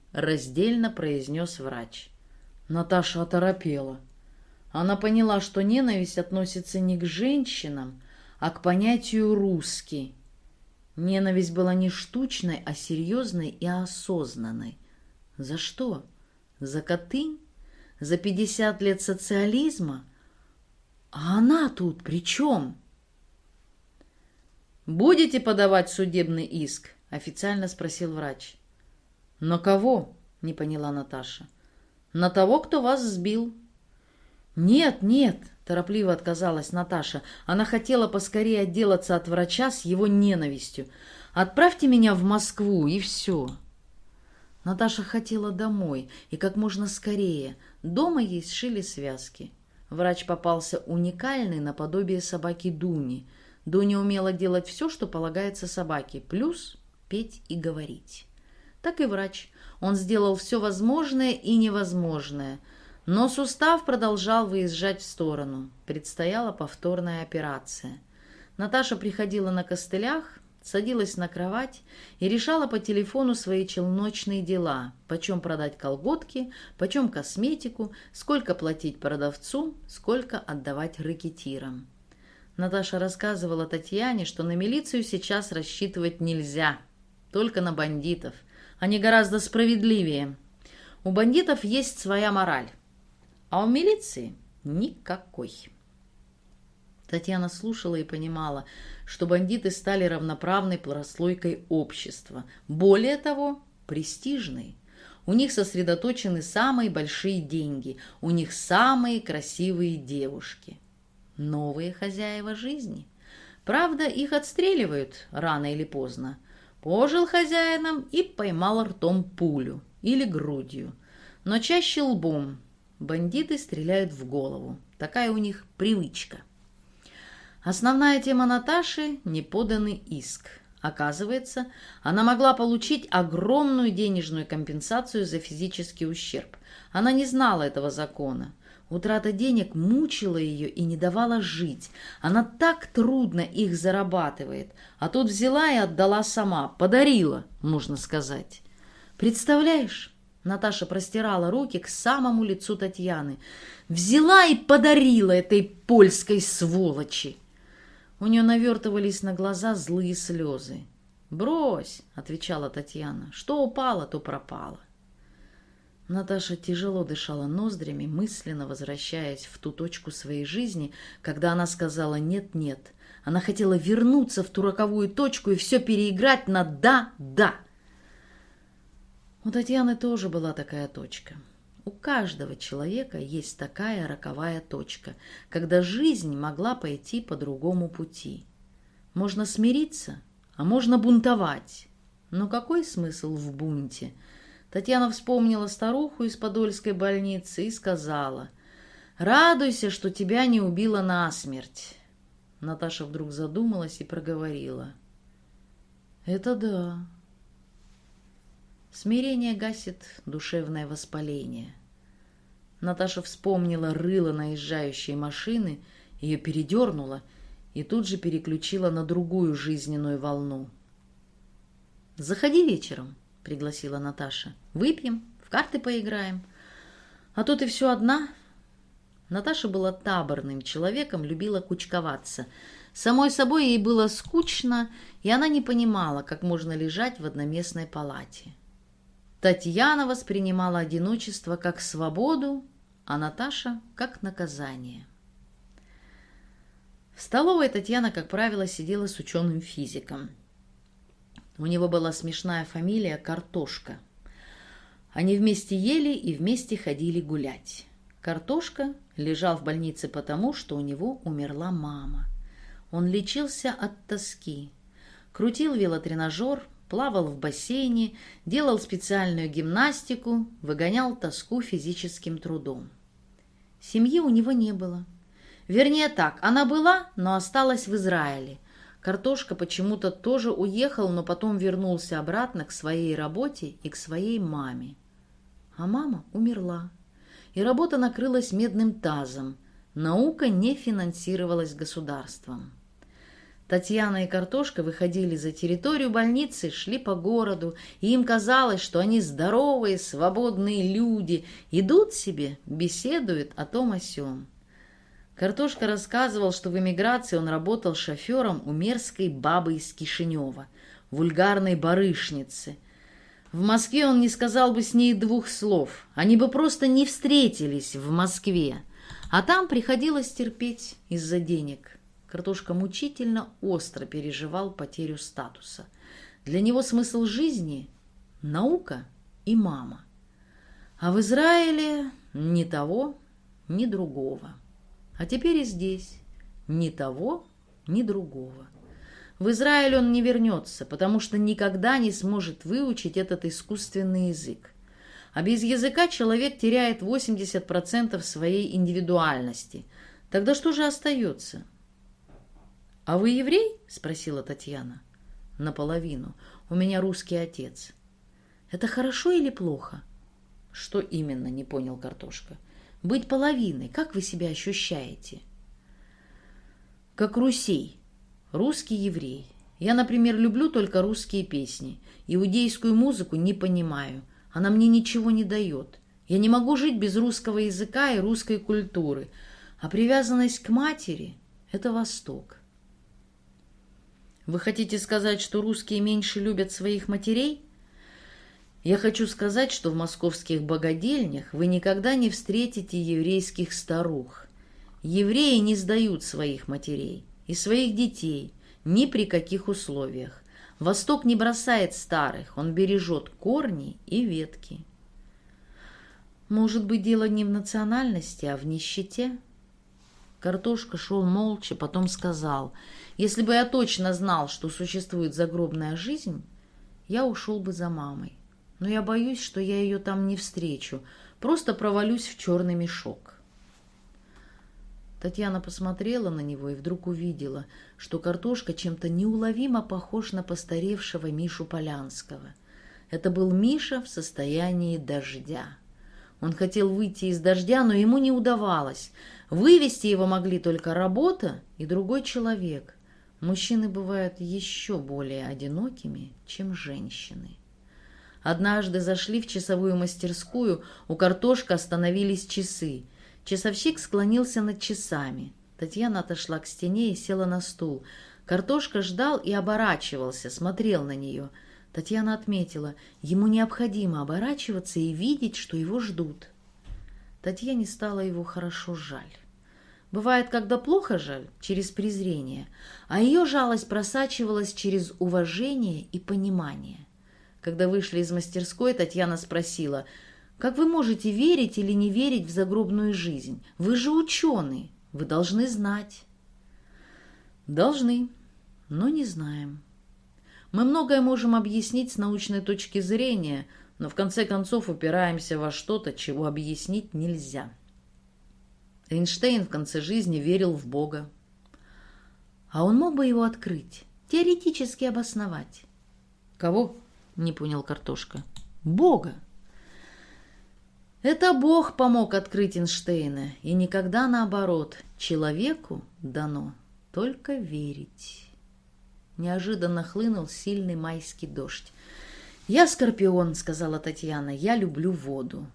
— раздельно произнес врач. Наташа оторопела. Она поняла, что ненависть относится не к женщинам, а к понятию «русский». Ненависть была не штучной, а серьезной и осознанной. За что? За коты? За пятьдесят лет социализма? А она тут при чем? «Будете подавать судебный иск?» — официально спросил врач. «На кого?» — не поняла Наташа. «На того, кто вас сбил». «Нет, нет», — торопливо отказалась Наташа. Она хотела поскорее отделаться от врача с его ненавистью. «Отправьте меня в Москву, и все». Наташа хотела домой, и как можно скорее. Дома ей сшили связки. Врач попался уникальный наподобие собаки Дуни — Дуня умела делать все, что полагается собаке, плюс петь и говорить. Так и врач. Он сделал все возможное и невозможное. Но сустав продолжал выезжать в сторону. Предстояла повторная операция. Наташа приходила на костылях, садилась на кровать и решала по телефону свои челночные дела, почем продать колготки, почем косметику, сколько платить продавцу, сколько отдавать ракетирам. Наташа рассказывала Татьяне, что на милицию сейчас рассчитывать нельзя, только на бандитов. Они гораздо справедливее. У бандитов есть своя мораль, а у милиции никакой. Татьяна слушала и понимала, что бандиты стали равноправной прослойкой общества. Более того, престижной. У них сосредоточены самые большие деньги, у них самые красивые девушки – новые хозяева жизни. Правда, их отстреливают рано или поздно. Пожил хозяином и поймал ртом пулю или грудью, но чаще лбом. Бандиты стреляют в голову. Такая у них привычка. Основная тема Наташи – неподанный иск. Оказывается, она могла получить огромную денежную компенсацию за физический ущерб. Она не знала этого закона. Утрата денег мучила ее и не давала жить. Она так трудно их зарабатывает. А тут взяла и отдала сама. Подарила, можно сказать. Представляешь? Наташа простирала руки к самому лицу Татьяны. Взяла и подарила этой польской сволочи. У нее навертывались на глаза злые слезы. «Брось», — отвечала Татьяна, — «что упало, то пропало». Наташа тяжело дышала ноздрями, мысленно возвращаясь в ту точку своей жизни, когда она сказала «нет-нет». Она хотела вернуться в ту роковую точку и все переиграть на «да-да». У Татьяны тоже была такая точка. У каждого человека есть такая роковая точка, когда жизнь могла пойти по другому пути. Можно смириться, а можно бунтовать. Но какой смысл в бунте – Татьяна вспомнила старуху из Подольской больницы и сказала, «Радуйся, что тебя не убило насмерть». Наташа вдруг задумалась и проговорила, «Это да». Смирение гасит душевное воспаление. Наташа вспомнила рыло наезжающей машины, ее передернуло и тут же переключила на другую жизненную волну. «Заходи вечером», — пригласила Наташа. «Выпьем, в карты поиграем. А тут и все одна». Наташа была таборным человеком, любила кучковаться. Самой собой ей было скучно, и она не понимала, как можно лежать в одноместной палате. Татьяна воспринимала одиночество как свободу, а Наташа – как наказание. В столовой Татьяна, как правило, сидела с ученым-физиком. У него была смешная фамилия Картошка. Они вместе ели и вместе ходили гулять. Картошка лежал в больнице потому, что у него умерла мама. Он лечился от тоски. Крутил велотренажер, плавал в бассейне, делал специальную гимнастику, выгонял тоску физическим трудом. Семьи у него не было. Вернее так, она была, но осталась в Израиле – Картошка почему-то тоже уехал, но потом вернулся обратно к своей работе и к своей маме. А мама умерла. И работа накрылась медным тазом. Наука не финансировалась государством. Татьяна и Картошка выходили за территорию больницы, шли по городу, и им казалось, что они здоровые, свободные люди, идут себе, беседуют о том о сём. Картошка рассказывал, что в эмиграции он работал шофером у мерзкой бабы из Кишинева, вульгарной барышницы. В Москве он не сказал бы с ней двух слов. Они бы просто не встретились в Москве. А там приходилось терпеть из-за денег. Картошка мучительно остро переживал потерю статуса. Для него смысл жизни – наука и мама. А в Израиле ни того, ни другого. А теперь и здесь ни того, ни другого. В Израиль он не вернется, потому что никогда не сможет выучить этот искусственный язык. А без языка человек теряет 80% своей индивидуальности. Тогда что же остается? «А вы еврей?» – спросила Татьяна. «Наполовину. У меня русский отец». «Это хорошо или плохо?» «Что именно?» – не понял Картошка. «Быть половиной. Как вы себя ощущаете?» «Как русей. Русский еврей. Я, например, люблю только русские песни. Иудейскую музыку не понимаю. Она мне ничего не дает. Я не могу жить без русского языка и русской культуры. А привязанность к матери – это Восток. Вы хотите сказать, что русские меньше любят своих матерей? Я хочу сказать, что в московских богадельнях вы никогда не встретите еврейских старух. Евреи не сдают своих матерей и своих детей ни при каких условиях. Восток не бросает старых, он бережет корни и ветки. Может быть, дело не в национальности, а в нищете? Картошка шел молча, потом сказал, «Если бы я точно знал, что существует загробная жизнь, я ушел бы за мамой. Но я боюсь, что я ее там не встречу, просто провалюсь в черный мешок». Татьяна посмотрела на него и вдруг увидела, что картошка чем-то неуловимо похож на постаревшего Мишу Полянского. Это был Миша в состоянии дождя. Он хотел выйти из дождя, но ему не удавалось. Вывести его могли только работа и другой человек. Мужчины бывают еще более одинокими, чем женщины. Однажды зашли в часовую мастерскую, у картошка остановились часы – Часовщик склонился над часами. Татьяна отошла к стене и села на стул. Картошка ждал и оборачивался, смотрел на нее. Татьяна отметила, ему необходимо оборачиваться и видеть, что его ждут. Татьяне стало его хорошо жаль. Бывает, когда плохо жаль, через презрение, а ее жалость просачивалась через уважение и понимание. Когда вышли из мастерской, Татьяна спросила – как вы можете верить или не верить в загробную жизнь? Вы же ученый, вы должны знать. Должны, но не знаем. Мы многое можем объяснить с научной точки зрения, но в конце концов упираемся во что-то, чего объяснить нельзя. Эйнштейн в конце жизни верил в Бога. А он мог бы его открыть, теоретически обосновать. Кого? Не понял Картошка. Бога. Это Бог помог открыть Эйнштейна, и никогда наоборот. Человеку дано только верить. Неожиданно хлынул сильный майский дождь. «Я скорпион», — сказала Татьяна, — «я люблю воду».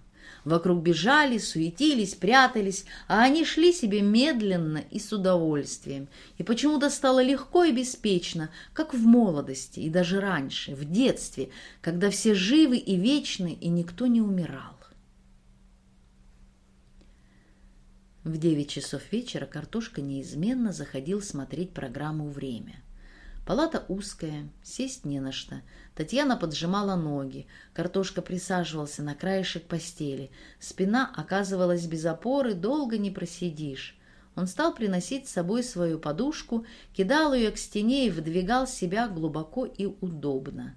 Вокруг бежали, суетились, прятались, а они шли себе медленно и с удовольствием. И почему-то стало легко и беспечно, как в молодости и даже раньше, в детстве, когда все живы и вечны, и никто не умирал. В девять часов вечера картошка неизменно заходил смотреть программу «Время». Палата узкая, сесть не на что. Татьяна поджимала ноги, картошка присаживался на краешек постели. Спина оказывалась без опоры, долго не просидишь. Он стал приносить с собой свою подушку, кидал ее к стене и выдвигал себя глубоко и удобно.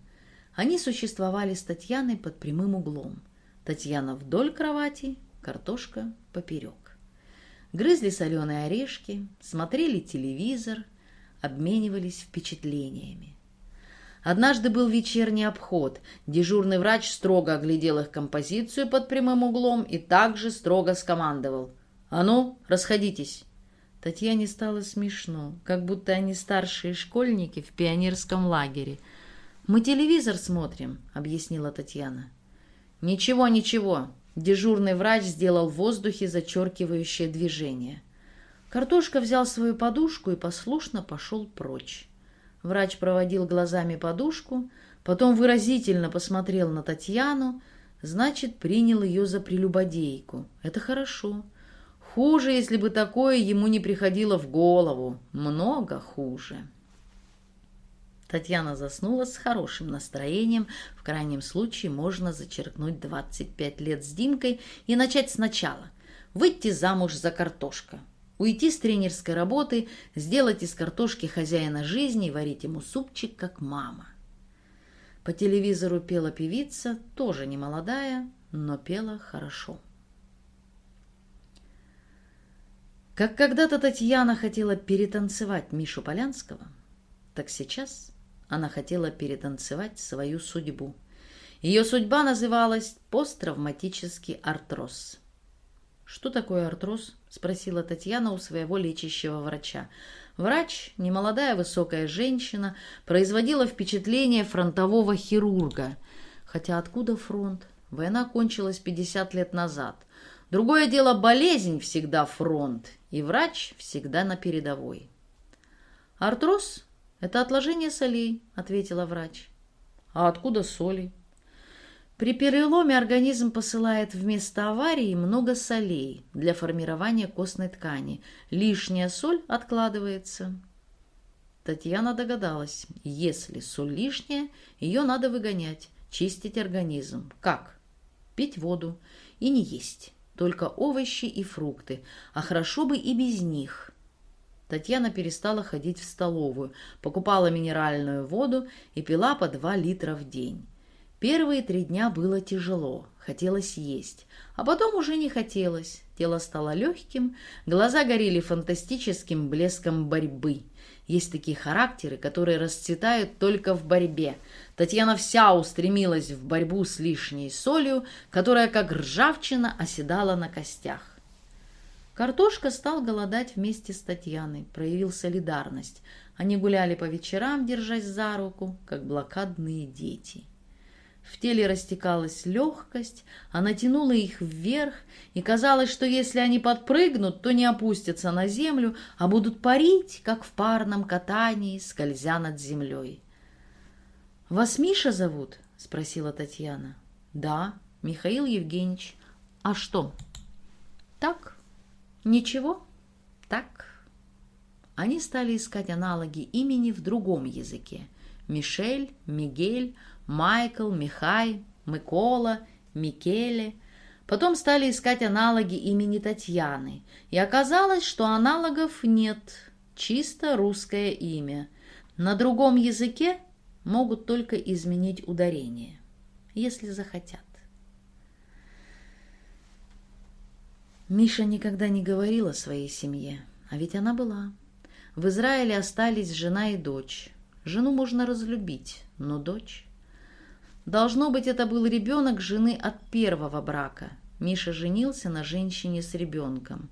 Они существовали с Татьяной под прямым углом. Татьяна вдоль кровати, картошка поперек грызли соленые орешки, смотрели телевизор, обменивались впечатлениями. Однажды был вечерний обход. Дежурный врач строго оглядел их композицию под прямым углом и также строго скомандовал. «А ну, расходитесь!» Татьяне стало смешно, как будто они старшие школьники в пионерском лагере. «Мы телевизор смотрим», — объяснила Татьяна. «Ничего, ничего. Дежурный врач сделал в воздухе зачеркивающее движение. Картошка взял свою подушку и послушно пошел прочь. Врач проводил глазами подушку, Потом выразительно посмотрел на Татьяну, значит, принял ее за прелюбодейку. Это хорошо. Хуже, если бы такое ему не приходило в голову. Много хуже. Татьяна заснула с хорошим настроением. В крайнем случае можно зачеркнуть 25 лет с Димкой и начать сначала. Выйти замуж за картошка. Уйти с тренерской работы, сделать из картошки хозяина жизни варить ему супчик, как мама. По телевизору пела певица, тоже не молодая, но пела хорошо. Как когда-то Татьяна хотела перетанцевать Мишу Полянского, так сейчас она хотела перетанцевать свою судьбу. Ее судьба называлась посттравматический артроз. «Что такое артроз?» – спросила Татьяна у своего лечащего врача. Врач, немолодая высокая женщина, производила впечатление фронтового хирурга. Хотя откуда фронт? Война кончилась 50 лет назад. Другое дело, болезнь всегда фронт, и врач всегда на передовой. «Артроз — это отложение солей», — ответила врач. «А откуда соли?» При переломе организм посылает вместо аварии много солей для формирования костной ткани. Лишняя соль откладывается. Татьяна догадалась, если соль лишняя, ее надо выгонять, чистить организм. Как? Пить воду и не есть только овощи и фрукты, а хорошо бы и без них. Татьяна перестала ходить в столовую, покупала минеральную воду и пила по два литра в день. Первые три дня было тяжело, хотелось есть, а потом уже не хотелось. Тело стало легким, глаза горели фантастическим блеском борьбы – есть такие характеры, которые расцветают только в борьбе. Татьяна вся устремилась в борьбу с лишней солью, которая, как ржавчина, оседала на костях. Картошка стал голодать вместе с Татьяной, проявил солидарность. Они гуляли по вечерам, держась за руку, как блокадные дети. В теле растекалась легкость, она тянула их вверх, и казалось, что если они подпрыгнут, то не опустятся на землю, а будут парить, как в парном катании, скользя над землей. «Вас Миша зовут?» — спросила Татьяна. «Да, Михаил Евгеньевич. А что?» «Так. Ничего. Так». Они стали искать аналоги имени в другом языке. Мишель, Мигель, Майкл, Михай, Микола, Микеле. Потом стали искать аналоги имени Татьяны, и оказалось, что аналогов нет, чисто русское имя. На другом языке могут только изменить ударение, если захотят. Миша никогда не говорил о своей семье, а ведь она была. В Израиле остались жена и дочь. Жену можно разлюбить, но дочь... Должно быть, это был ребенок жены от первого брака. Миша женился на женщине с ребенком.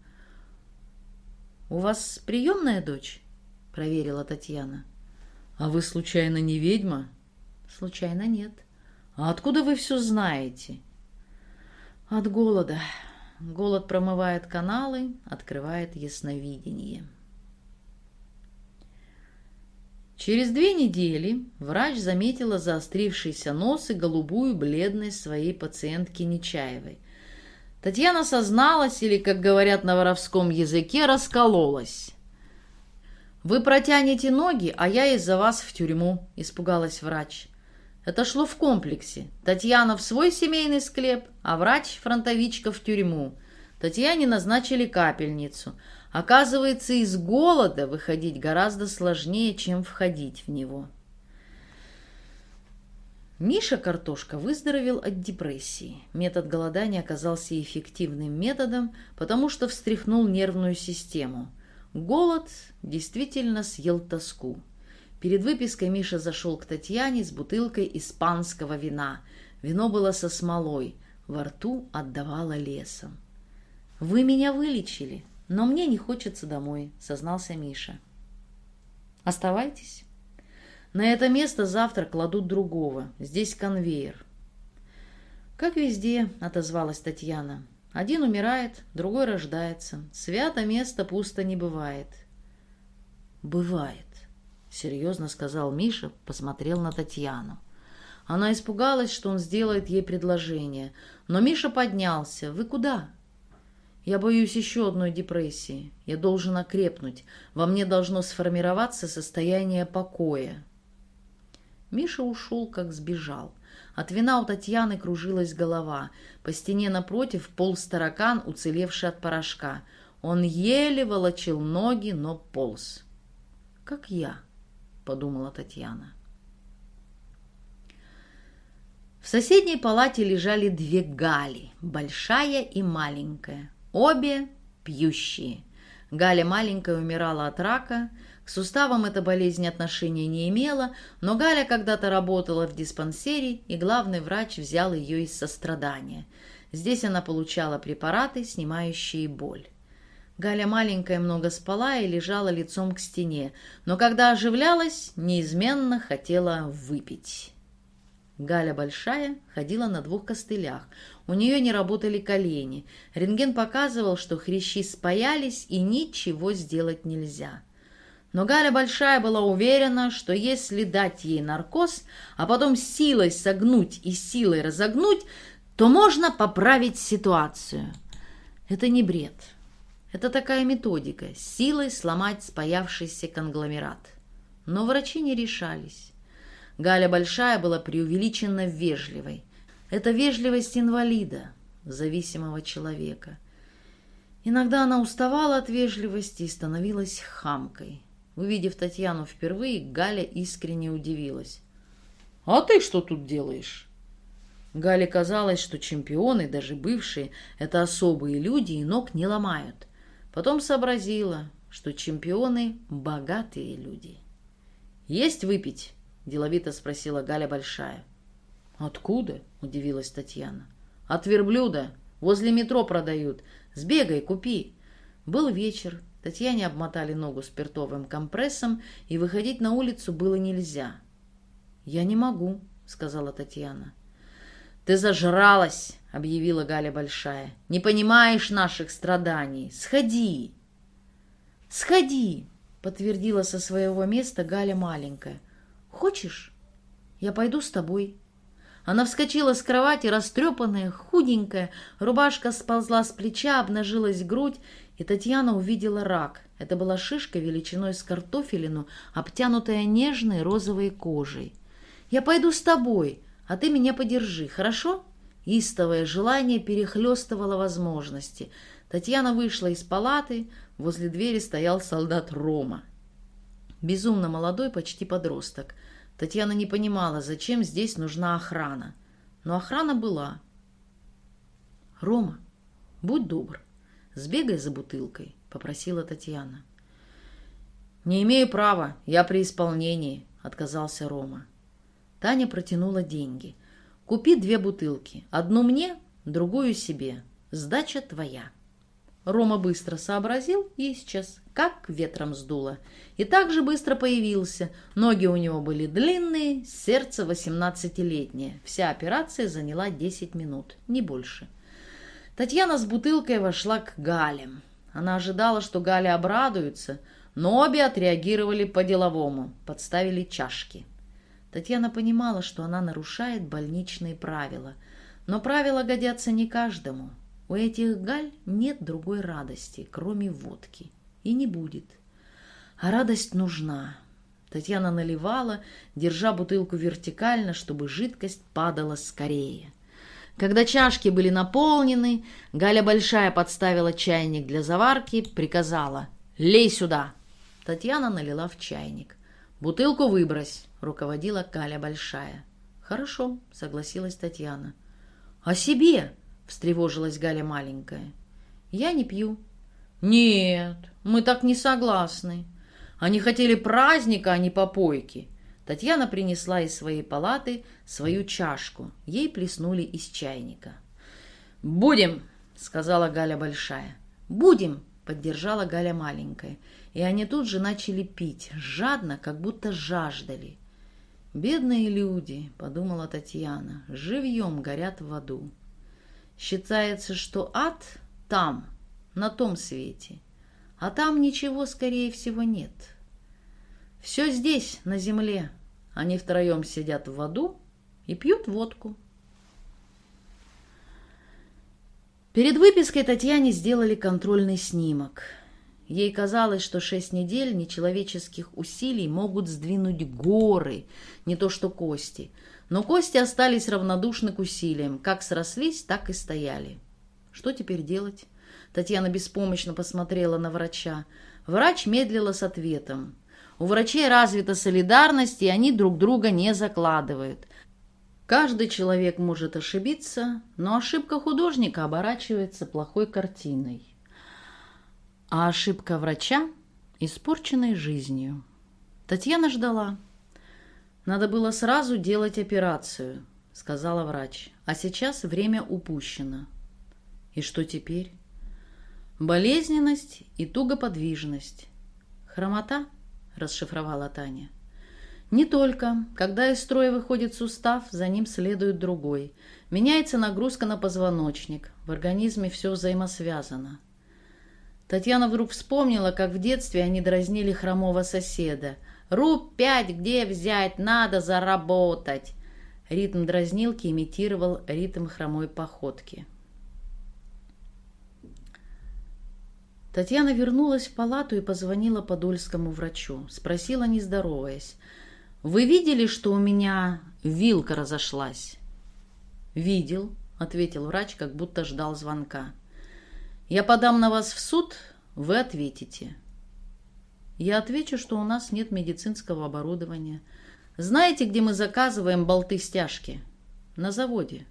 «У вас приемная дочь?» – проверила Татьяна. «А вы, случайно, не ведьма?» «Случайно нет». «А откуда вы все знаете?» «От голода. Голод промывает каналы, открывает ясновидение». Через две недели врач заметила заострившийся нос и голубую бледность своей пациентки Нечаевой. Татьяна созналась или, как говорят на воровском языке, раскололась. «Вы протянете ноги, а я из-за вас в тюрьму», – испугалась врач. Это шло в комплексе. Татьяна в свой семейный склеп, а врач-фронтовичка в тюрьму. Татьяне назначили капельницу – Оказывается, из голода выходить гораздо сложнее, чем входить в него. Миша Картошка выздоровел от депрессии. Метод голодания оказался эффективным методом, потому что встряхнул нервную систему. Голод действительно съел тоску. Перед выпиской Миша зашел к Татьяне с бутылкой испанского вина. Вино было со смолой, во рту отдавало лесом. «Вы меня вылечили», «Но мне не хочется домой», — сознался Миша. «Оставайтесь. На это место завтра кладут другого. Здесь конвейер». «Как везде», — отозвалась Татьяна. «Один умирает, другой рождается. Свято место пусто не бывает». «Бывает», — серьезно сказал Миша, посмотрел на Татьяну. Она испугалась, что он сделает ей предложение. Но Миша поднялся. «Вы куда?» «Я боюсь еще одной депрессии. Я должен окрепнуть. Во мне должно сформироваться состояние покоя». Миша ушел, как сбежал. От вина у Татьяны кружилась голова. По стене напротив полз таракан, уцелевший от порошка. Он еле волочил ноги, но полз. «Как я», — подумала Татьяна. В соседней палате лежали две Гали, большая и маленькая, обе пьющие. Галя маленькая умирала от рака, к суставам эта болезнь отношения не имела, но Галя когда-то работала в диспансере, и главный врач взял ее из сострадания. Здесь она получала препараты, снимающие боль. Галя маленькая много спала и лежала лицом к стене, но когда оживлялась, неизменно хотела выпить. Галя большая ходила на двух костылях. У нее не работали колени. Рентген показывал, что хрящи спаялись и ничего сделать нельзя. Но Галя Большая была уверена, что если дать ей наркоз, а потом силой согнуть и силой разогнуть, то можно поправить ситуацию. Это не бред. Это такая методика – силой сломать спаявшийся конгломерат. Но врачи не решались. Галя Большая была преувеличенно вежливой. Это вежливость инвалида, зависимого человека. Иногда она уставала от вежливости и становилась хамкой. Увидев Татьяну впервые, Галя искренне удивилась. «А ты что тут делаешь?» Гале казалось, что чемпионы, даже бывшие, это особые люди и ног не ломают. Потом сообразила, что чемпионы – богатые люди. «Есть выпить?» – деловито спросила Галя Большая. «Откуда?» – удивилась Татьяна. «От верблюда. Возле метро продают. Сбегай, купи». Был вечер. Татьяне обмотали ногу спиртовым компрессом, и выходить на улицу было нельзя. «Я не могу», — сказала Татьяна. «Ты зажралась», — объявила Галя Большая. «Не понимаешь наших страданий. Сходи». «Сходи», — подтвердила со своего места Галя Маленькая. «Хочешь? Я пойду с тобой». Она вскочила с кровати, растрепанная, худенькая, рубашка сползла с плеча, обнажилась грудь, и Татьяна увидела рак. Это была шишка величиной с картофелину, обтянутая нежной розовой кожей. «Я пойду с тобой, а ты меня подержи, хорошо?» Истовое желание перехлестывало возможности. Татьяна вышла из палаты, возле двери стоял солдат Рома. Безумно молодой, почти подросток. Татьяна не понимала, зачем здесь нужна охрана. Но охрана была. «Рома, будь добр, сбегай за бутылкой», — попросила Татьяна. «Не имею права, я при исполнении», — отказался Рома. Таня протянула деньги. «Купи две бутылки. Одну мне, другую себе. Сдача твоя». Рома быстро сообразил и исчез, как ветром сдуло. И так же быстро появился. Ноги у него были длинные, сердце восемнадцатилетнее. Вся операция заняла десять минут, не больше. Татьяна с бутылкой вошла к Гале. Она ожидала, что Галя обрадуется, но обе отреагировали по-деловому, подставили чашки. Татьяна понимала, что она нарушает больничные правила, но правила годятся не каждому. У этих галь нет другой радости, кроме водки. И не будет. А радость нужна. Татьяна наливала, держа бутылку вертикально, чтобы жидкость падала скорее. Когда чашки были наполнены, Галя Большая подставила чайник для заварки, приказала «Лей сюда!». Татьяна налила в чайник. «Бутылку выбрось», — руководила Галя Большая. «Хорошо», — согласилась Татьяна. «А себе?» — встревожилась Галя маленькая. «Я не пью». «Нет, мы так не согласны. Они хотели праздника, а не попойки». Татьяна принесла из своей палаты свою чашку. Ей плеснули из чайника. «Будем!» — сказала Галя Большая. «Будем!» — поддержала Галя Маленькая. И они тут же начали пить, жадно, как будто жаждали. «Бедные люди!» — подумала Татьяна. «Живьем горят в аду». Считается, что ад там, на том свете, а там ничего, скорее всего, нет. Все здесь, на земле. Они втроем сидят в аду и пьют водку. Перед выпиской Татьяне сделали контрольный снимок. Ей казалось, что шесть недель нечеловеческих усилий могут сдвинуть горы, не то что кости. Но кости остались равнодушны к усилиям. Как срослись, так и стояли. Что теперь делать? Татьяна беспомощно посмотрела на врача. Врач медлила с ответом. У врачей развита солидарность, и они друг друга не закладывают. Каждый человек может ошибиться, но ошибка художника оборачивается плохой картиной. А ошибка врача – испорченной жизнью. Татьяна ждала. «Надо было сразу делать операцию», – сказала врач. «А сейчас время упущено». «И что теперь?» «Болезненность и тугоподвижность». «Хромота?» – расшифровала Таня. Не только. Когда из строя выходит сустав, за ним следует другой. Меняется нагрузка на позвоночник. В организме все взаимосвязано. Татьяна вдруг вспомнила, как в детстве они дразнили хромого соседа. «Руб пять где взять? Надо заработать!» Ритм дразнилки имитировал ритм хромой походки. Татьяна вернулась в палату и позвонила подольскому врачу. Спросила, не здороваясь. «Вы видели, что у меня вилка разошлась?» «Видел», — ответил врач, как будто ждал звонка. «Я подам на вас в суд, вы ответите». «Я отвечу, что у нас нет медицинского оборудования. Знаете, где мы заказываем болты-стяжки?» «На заводе.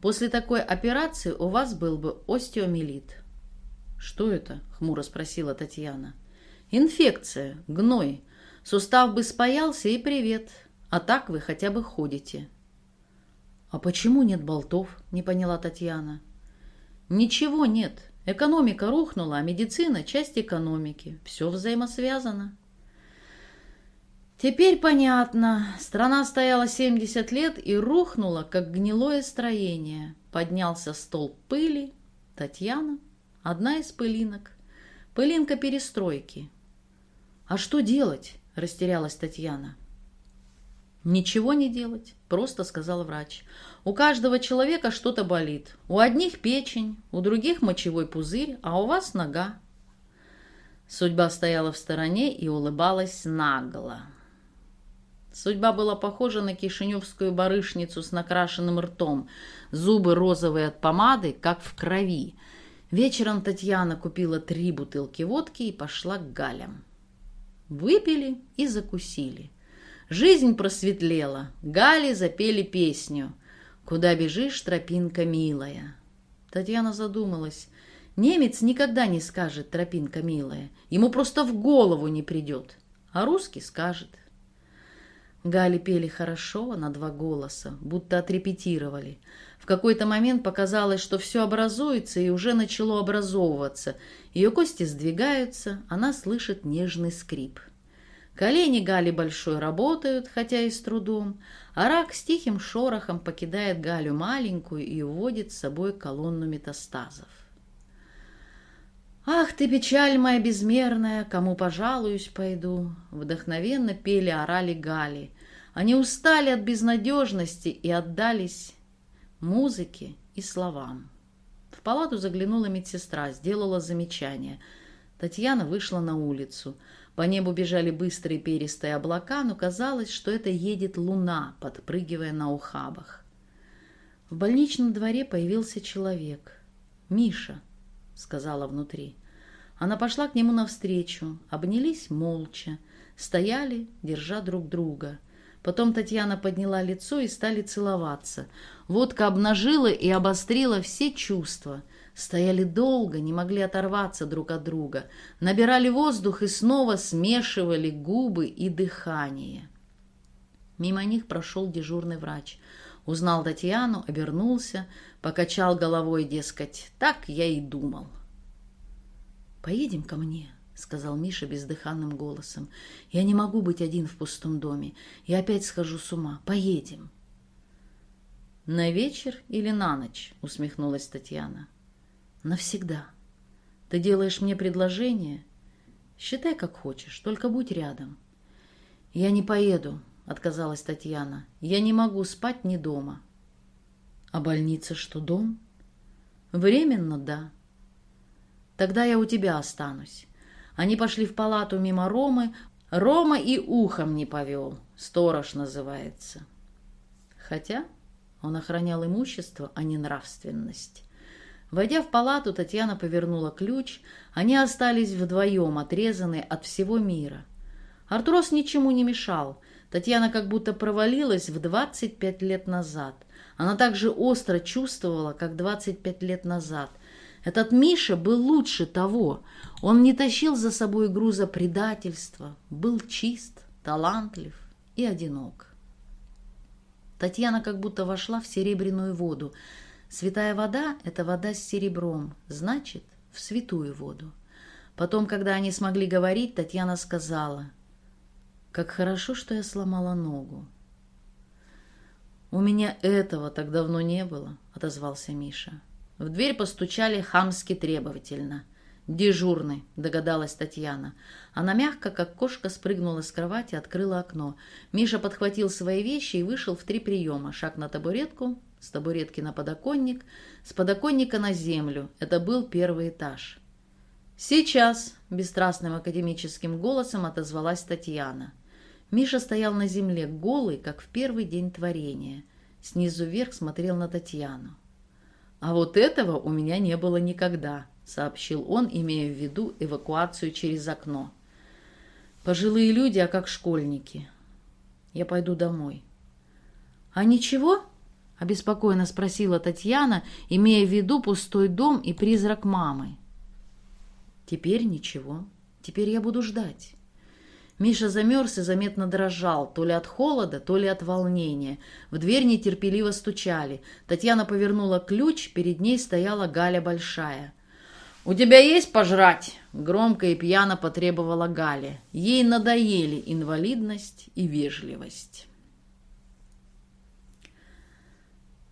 После такой операции у вас был бы остеомелит». «Что это?» — хмуро спросила Татьяна. «Инфекция, гной. Сустав бы спаялся и привет, а так вы хотя бы ходите. «А почему нет болтов?» – не поняла Татьяна. «Ничего нет. Экономика рухнула, а медицина – часть экономики. Все взаимосвязано». Теперь понятно. Страна стояла 70 лет и рухнула, как гнилое строение. Поднялся стол пыли. Татьяна – одна из пылинок. Пылинка перестройки. А что делать? – растерялась Татьяна. «Ничего не делать», – просто сказал врач. «У каждого человека что-то болит. У одних печень, у других мочевой пузырь, а у вас нога». Судьба стояла в стороне и улыбалась нагло. Судьба была похожа на кишиневскую барышницу с накрашенным ртом, зубы розовые от помады, как в крови. Вечером Татьяна купила три бутылки водки и пошла к Галям. Выпили и закусили. Жизнь просветлела, Гали запели песню «Куда бежишь, тропинка милая». Татьяна задумалась. Немец никогда не скажет «тропинка милая», ему просто в голову не придет, а русский скажет. Гали пели хорошо, на два голоса, будто отрепетировали. В какой-то момент показалось, что все образуется и уже начало образовываться. Ее кости сдвигаются, она слышит нежный скрип. Колени Гали большой работают, хотя и с трудом, а рак с тихим шорохом покидает Галю маленькую и уводит с собой колонну метастазов. «Ах ты, печаль моя безмерная, кому пожалуюсь пойду!» Вдохновенно пели, орали Гали. Они устали от безнадежности и отдались музыке и словам. В палату заглянула медсестра, сделала замечание. Татьяна вышла на улицу. По небу бежали быстрые перистые облака, но казалось, что это едет луна, подпрыгивая на ухабах. В больничном дворе появился человек. «Миша», — сказала внутри. Она пошла к нему навстречу, обнялись молча, стояли, держа друг друга. Потом Татьяна подняла лицо и стали целоваться. Водка обнажила и обострила все чувства. Стояли долго, не могли оторваться друг от друга. Набирали воздух и снова смешивали губы и дыхание. Мимо них прошел дежурный врач. Узнал Татьяну, обернулся, покачал головой, дескать, так я и думал. «Поедем ко мне», — сказал Миша бездыханным голосом. «Я не могу быть один в пустом доме. Я опять схожу с ума. Поедем». «На вечер или на ночь?» — усмехнулась Татьяна. «Навсегда. Ты делаешь мне предложение? Считай, как хочешь, только будь рядом». «Я не поеду», — отказалась Татьяна. «Я не могу спать ни дома». «А больница что, дом?» «Временно, да». «Тогда я у тебя останусь». Они пошли в палату мимо Ромы. Рома и ухом не повел. Сторож называется. Хотя он охранял имущество, а не нравственность. Войдя в палату, Татьяна повернула ключ. Они остались вдвоем, отрезанные от всего мира. Артрос ничему не мешал. Татьяна как будто провалилась в 25 лет назад. Она так же остро чувствовала, как 25 лет назад. Этот Миша был лучше того. Он не тащил за собой груза предательства, был чист, талантлив и одинок. Татьяна как будто вошла в серебряную воду. Святая вода — это вода с серебром, значит, в святую воду. Потом, когда они смогли говорить, Татьяна сказала, «Как хорошо, что я сломала ногу». «У меня этого так давно не было», — отозвался Миша. В дверь постучали хамски требовательно. «Дежурный», — догадалась Татьяна. Она мягко, как кошка, спрыгнула с кровати, открыла окно. Миша подхватил свои вещи и вышел в три приема. Шаг на табуретку, с табуретки на подоконник, с подоконника на землю. Это был первый этаж. «Сейчас», — бесстрастным академическим голосом отозвалась Татьяна. Миша стоял на земле, голый, как в первый день творения. Снизу вверх смотрел на Татьяну. «А вот этого у меня не было никогда», — сообщил он, имея в виду эвакуацию через окно. «Пожилые люди, а как школьники. Я пойду домой». «А ничего?» — обеспокоенно спросила Татьяна, имея в виду пустой дом и призрак мамы. «Теперь ничего. Теперь я буду ждать». Миша замерз и заметно дрожал, то ли от холода, то ли от волнения. В дверь нетерпеливо стучали. Татьяна повернула ключ, перед ней стояла Галя Большая. «У тебя есть пожрать?» — громко и пьяно потребовала Галя. Ей надоели инвалидность и вежливость.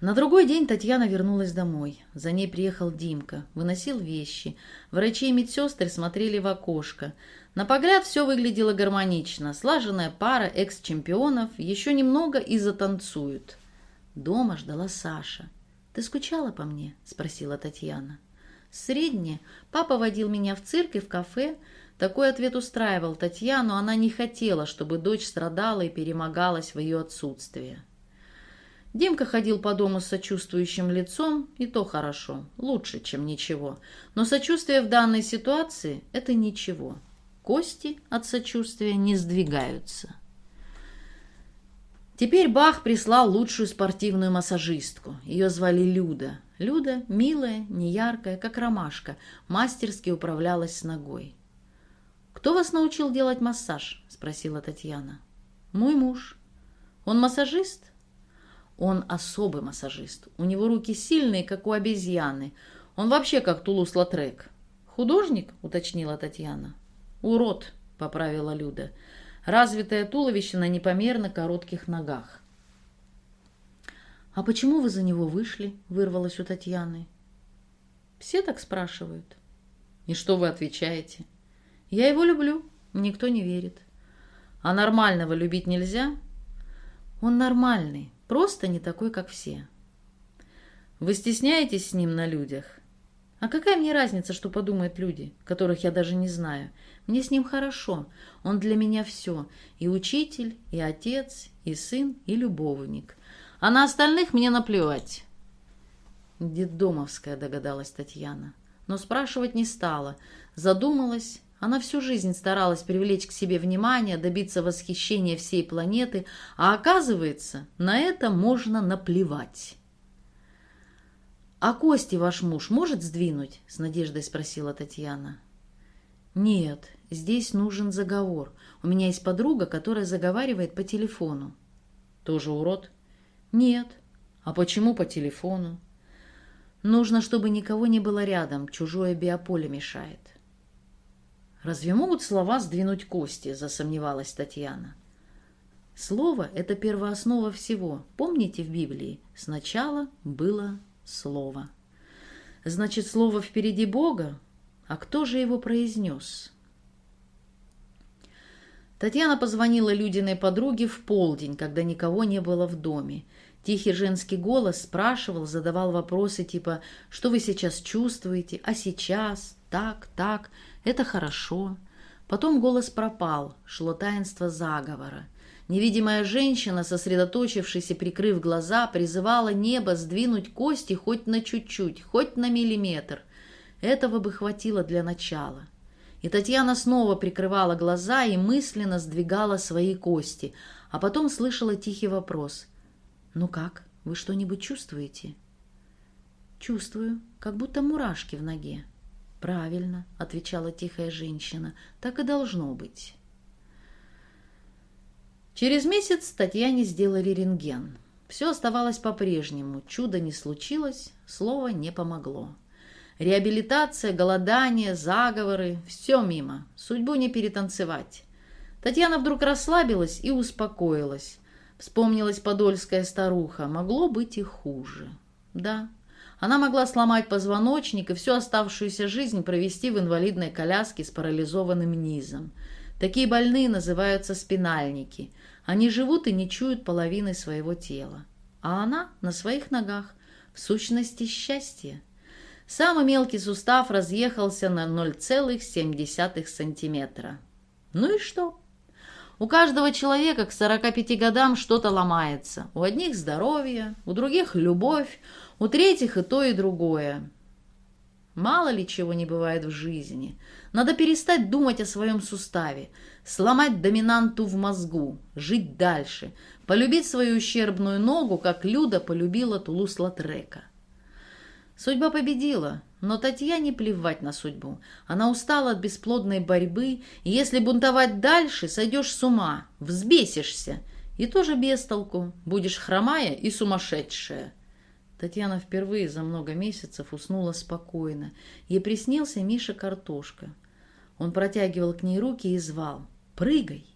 На другой день Татьяна вернулась домой. За ней приехал Димка, выносил вещи. Врачи и медсестры смотрели в окошко. На погляд все выглядело гармонично. Слаженная пара экс-чемпионов еще немного и затанцуют. Дома ждала Саша. «Ты скучала по мне?» – спросила Татьяна. Средне. Папа водил меня в цирк и в кафе. Такой ответ устраивал Татьяну. Она не хотела, чтобы дочь страдала и перемогалась в ее отсутствие. Димка ходил по дому с сочувствующим лицом, и то хорошо, лучше, чем ничего. Но сочувствие в данной ситуации – это ничего. Кости от сочувствия не сдвигаются. Теперь Бах прислал лучшую спортивную массажистку. Ее звали Люда. Люда, милая, неяркая, как ромашка, мастерски управлялась с ногой. «Кто вас научил делать массаж?» – спросила Татьяна. «Мой муж». «Он массажист?» «Он особый массажист. У него руки сильные, как у обезьяны. Он вообще как Тулус-Латрек». «Художник?» – уточнила Татьяна. «Урод», — поправила Люда. «Развитое туловище на непомерно коротких ногах». «А почему вы за него вышли?» — вырвалось у Татьяны. «Все так спрашивают». «И что вы отвечаете?» «Я его люблю. Никто не верит». «А нормального любить нельзя?» «Он нормальный, просто не такой, как все». «Вы стесняетесь с ним на людях?» А какая мне разница, что подумают люди, которых я даже не знаю? Мне с ним хорошо. Он для меня все. И учитель, и отец, и сын, и любовник. А на остальных мне наплевать. Деддомовская, догадалась Татьяна. Но спрашивать не стала. Задумалась. Она всю жизнь старалась привлечь к себе внимание, добиться восхищения всей планеты, а оказывается, на это можно наплевать. «А кости ваш муж может сдвинуть?» — с надеждой спросила Татьяна. «Нет, здесь нужен заговор. У меня есть подруга, которая заговаривает по телефону». «Тоже урод?» «Нет». «А почему по телефону?» «Нужно, чтобы никого не было рядом. Чужое биополе мешает». «Разве могут слова сдвинуть кости?» — засомневалась Татьяна. Слово — это первооснова всего. Помните в Библии? Сначала было слово. Значит, слово впереди Бога? А кто же его произнес? Татьяна позвонила Людиной подруге в полдень, когда никого не было в доме. Тихий женский голос спрашивал, задавал вопросы типа «Что вы сейчас чувствуете? А сейчас? Так, так, это хорошо». Потом голос пропал, шло таинство заговора. Невидимая женщина, сосредоточившись и прикрыв глаза, призывала небо сдвинуть кости хоть на чуть-чуть, хоть на миллиметр. Этого бы хватило для начала. И Татьяна снова прикрывала глаза и мысленно сдвигала свои кости, а потом слышала тихий вопрос. «Ну как, вы что-нибудь чувствуете?» «Чувствую, как будто мурашки в ноге». «Правильно», — отвечала тихая женщина, — «так и должно быть». Через месяц Татьяне сделали рентген. Все оставалось по-прежнему, чудо не случилось, слово не помогло. Реабилитация, голодание, заговоры – все мимо, судьбу не перетанцевать. Татьяна вдруг расслабилась и успокоилась. Вспомнилась подольская старуха, могло быть и хуже. Да, она могла сломать позвоночник и всю оставшуюся жизнь провести в инвалидной коляске с парализованным низом. Такие больные называются спинальники. Они живут и не чуют половины своего тела. А она на своих ногах, в сущности счастье. Самый мелкий сустав разъехался на 0,7 сантиметра. Ну и что? У каждого человека к 45 годам что-то ломается. У одних здоровье, у других любовь, у третьих и то, и другое. Мало ли чего не бывает в жизни. Надо перестать думать о своем суставе, сломать доминанту в мозгу, жить дальше, полюбить свою ущербную ногу, как Люда полюбила Тулус-Латрека. Судьба победила, но Татьяне плевать на судьбу. Она устала от бесплодной борьбы, и если бунтовать дальше, сойдешь с ума, взбесишься, и тоже без толку, будешь хромая и сумасшедшая. Татьяна впервые за много месяцев уснула спокойно. Ей приснился Миша Картошка. Он протягивал к ней руки и звал «Прыгай!».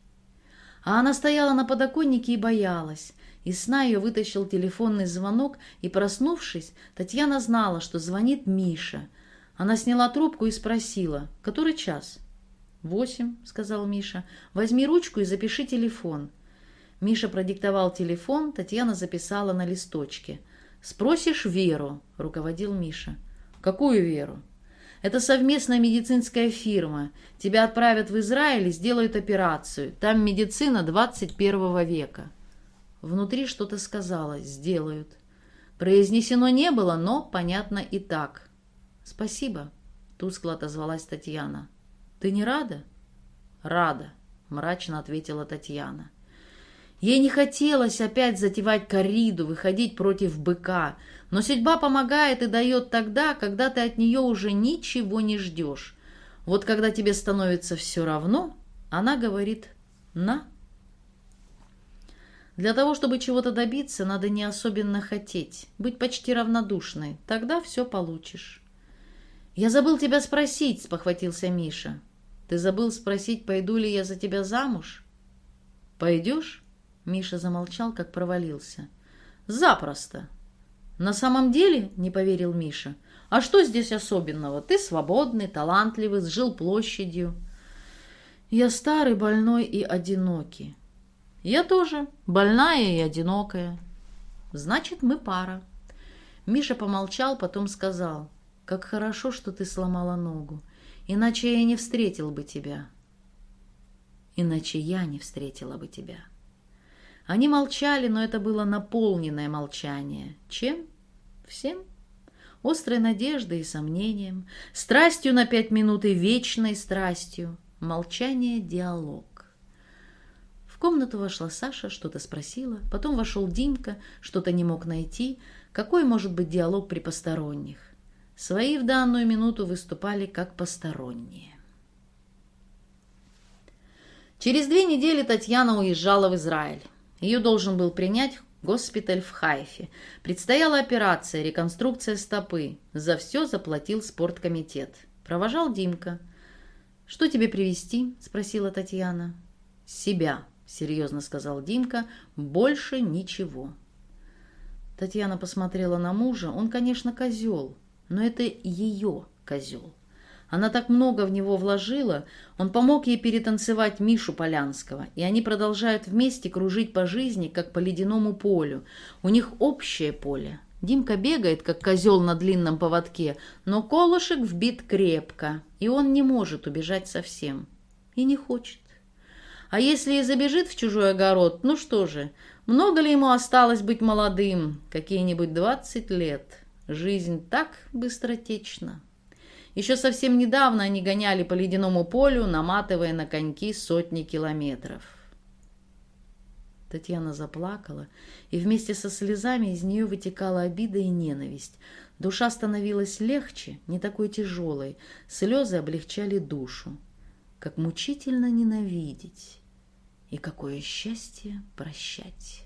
А она стояла на подоконнике и боялась. Из сна ее вытащил телефонный звонок, и, проснувшись, Татьяна знала, что звонит Миша. Она сняла трубку и спросила «Который час?» «Восемь», — сказал Миша. «Возьми ручку и запиши телефон». Миша продиктовал телефон, Татьяна записала на листочке — «Спросишь Веру», — руководил Миша. «Какую Веру?» «Это совместная медицинская фирма. Тебя отправят в Израиль и сделают операцию. Там медицина 21 века». Внутри что-то сказала «сделают». Произнесено не было, но понятно и так. «Спасибо», — тускло отозвалась Татьяна. «Ты не рада?» «Рада», — мрачно ответила Татьяна. Ей не хотелось опять затевать корриду, выходить против быка, но судьба помогает и дает тогда, когда ты от нее уже ничего не ждешь. Вот когда тебе становится все равно, она говорит «на». Для того, чтобы чего-то добиться, надо не особенно хотеть, быть почти равнодушной, тогда все получишь. «Я забыл тебя спросить», — спохватился Миша. «Ты забыл спросить, пойду ли я за тебя замуж?» «Пойдешь?» Миша замолчал, как провалился. «Запросто!» «На самом деле?» — не поверил Миша. «А что здесь особенного? Ты свободный, талантливый, с жил площадью». «Я старый, больной и одинокий». «Я тоже, больная и одинокая». «Значит, мы пара». Миша помолчал, потом сказал. «Как хорошо, что ты сломала ногу. Иначе я не встретил бы тебя». «Иначе я не встретила бы тебя». Они молчали, но это было наполненное молчание. Чем? Всем. Острой надеждой и сомнением, страстью на пять минут и вечной страстью. Молчание — диалог. В комнату вошла Саша, что-то спросила, потом вошел Димка, что-то не мог найти. Какой может быть диалог при посторонних? Свои в данную минуту выступали как посторонние. Через две недели Татьяна уезжала в Израиль. Ее должен был принять госпиталь в Хайфе. Предстояла операция, реконструкция стопы. За все заплатил спорткомитет. Провожал Димка. «Что тебе привезти?» – спросила Татьяна. «Себя», – серьезно сказал Димка. «Больше ничего». Татьяна посмотрела на мужа. Он, конечно, козел, но это ее козел. Она так много в него вложила, он помог ей перетанцевать Мишу Полянского, и они продолжают вместе кружить по жизни, как по ледяному полю. У них общее поле. Димка бегает, как козел на длинном поводке, но колышек вбит крепко, и он не может убежать совсем. И не хочет. А если и забежит в чужой огород, ну что же, много ли ему осталось быть молодым? Какие-нибудь двадцать лет. Жизнь так быстротечна. Еще совсем недавно они гоняли по ледяному полю, наматывая на коньки сотни километров. Татьяна заплакала, и вместе со слезами из нее вытекала обида и ненависть. Душа становилась легче, не такой тяжелой, слезы облегчали душу. Как мучительно ненавидеть, и какое счастье прощать.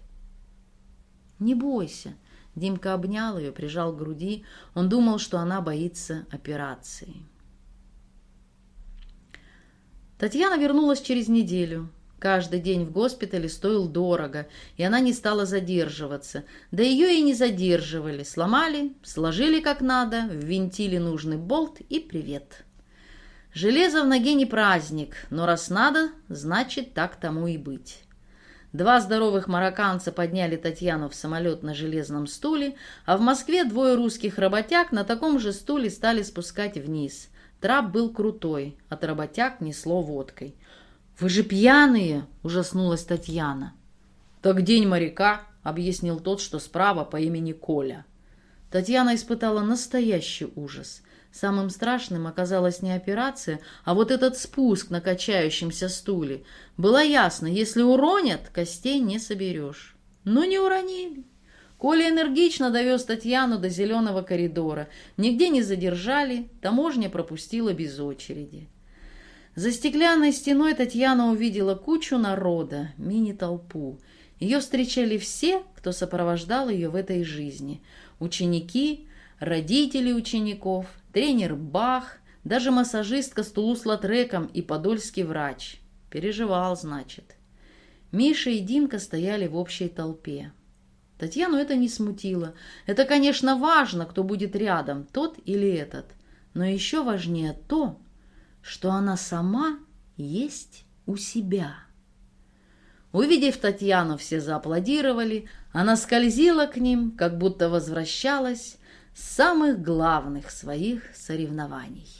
«Не бойся», Димка обнял ее, прижал к груди. Он думал, что она боится операции. Татьяна вернулась через неделю. Каждый день в госпитале стоил дорого, и она не стала задерживаться. Да ее и не задерживали. Сломали, сложили как надо, ввинтили нужный болт и привет. Железо в ноге не праздник, но раз надо, значит так тому и быть. Два здоровых марокканца подняли Татьяну в самолет на железном стуле, а в Москве двое русских работяг на таком же стуле стали спускать вниз. Трап был крутой, от работяг несло водкой. «Вы же пьяные!» – ужаснулась Татьяна. «Так день моряка», – объяснил тот, что справа по имени Коля. Татьяна испытала настоящий ужас. Самым страшным оказалась не операция, а вот этот спуск на качающемся стуле. Было ясно, если уронят, костей не соберешь. Но не уронили. Коля энергично довез Татьяну до зеленого коридора. Нигде не задержали, таможня пропустила без очереди. За стеклянной стеной Татьяна увидела кучу народа, мини-толпу. Ее встречали все, кто сопровождал ее в этой жизни. Ученики, родители учеников, тренер Бах, даже массажистка с Тулус-Латреком и подольский врач. Переживал, значит. Миша и Димка стояли в общей толпе. Татьяну это не смутило. Это, конечно, важно, кто будет рядом, тот или этот. Но еще важнее то, что она сама есть у себя. Увидев Татьяну, все зааплодировали. Она скользила к ним, как будто возвращалась самых главных своих соревнований.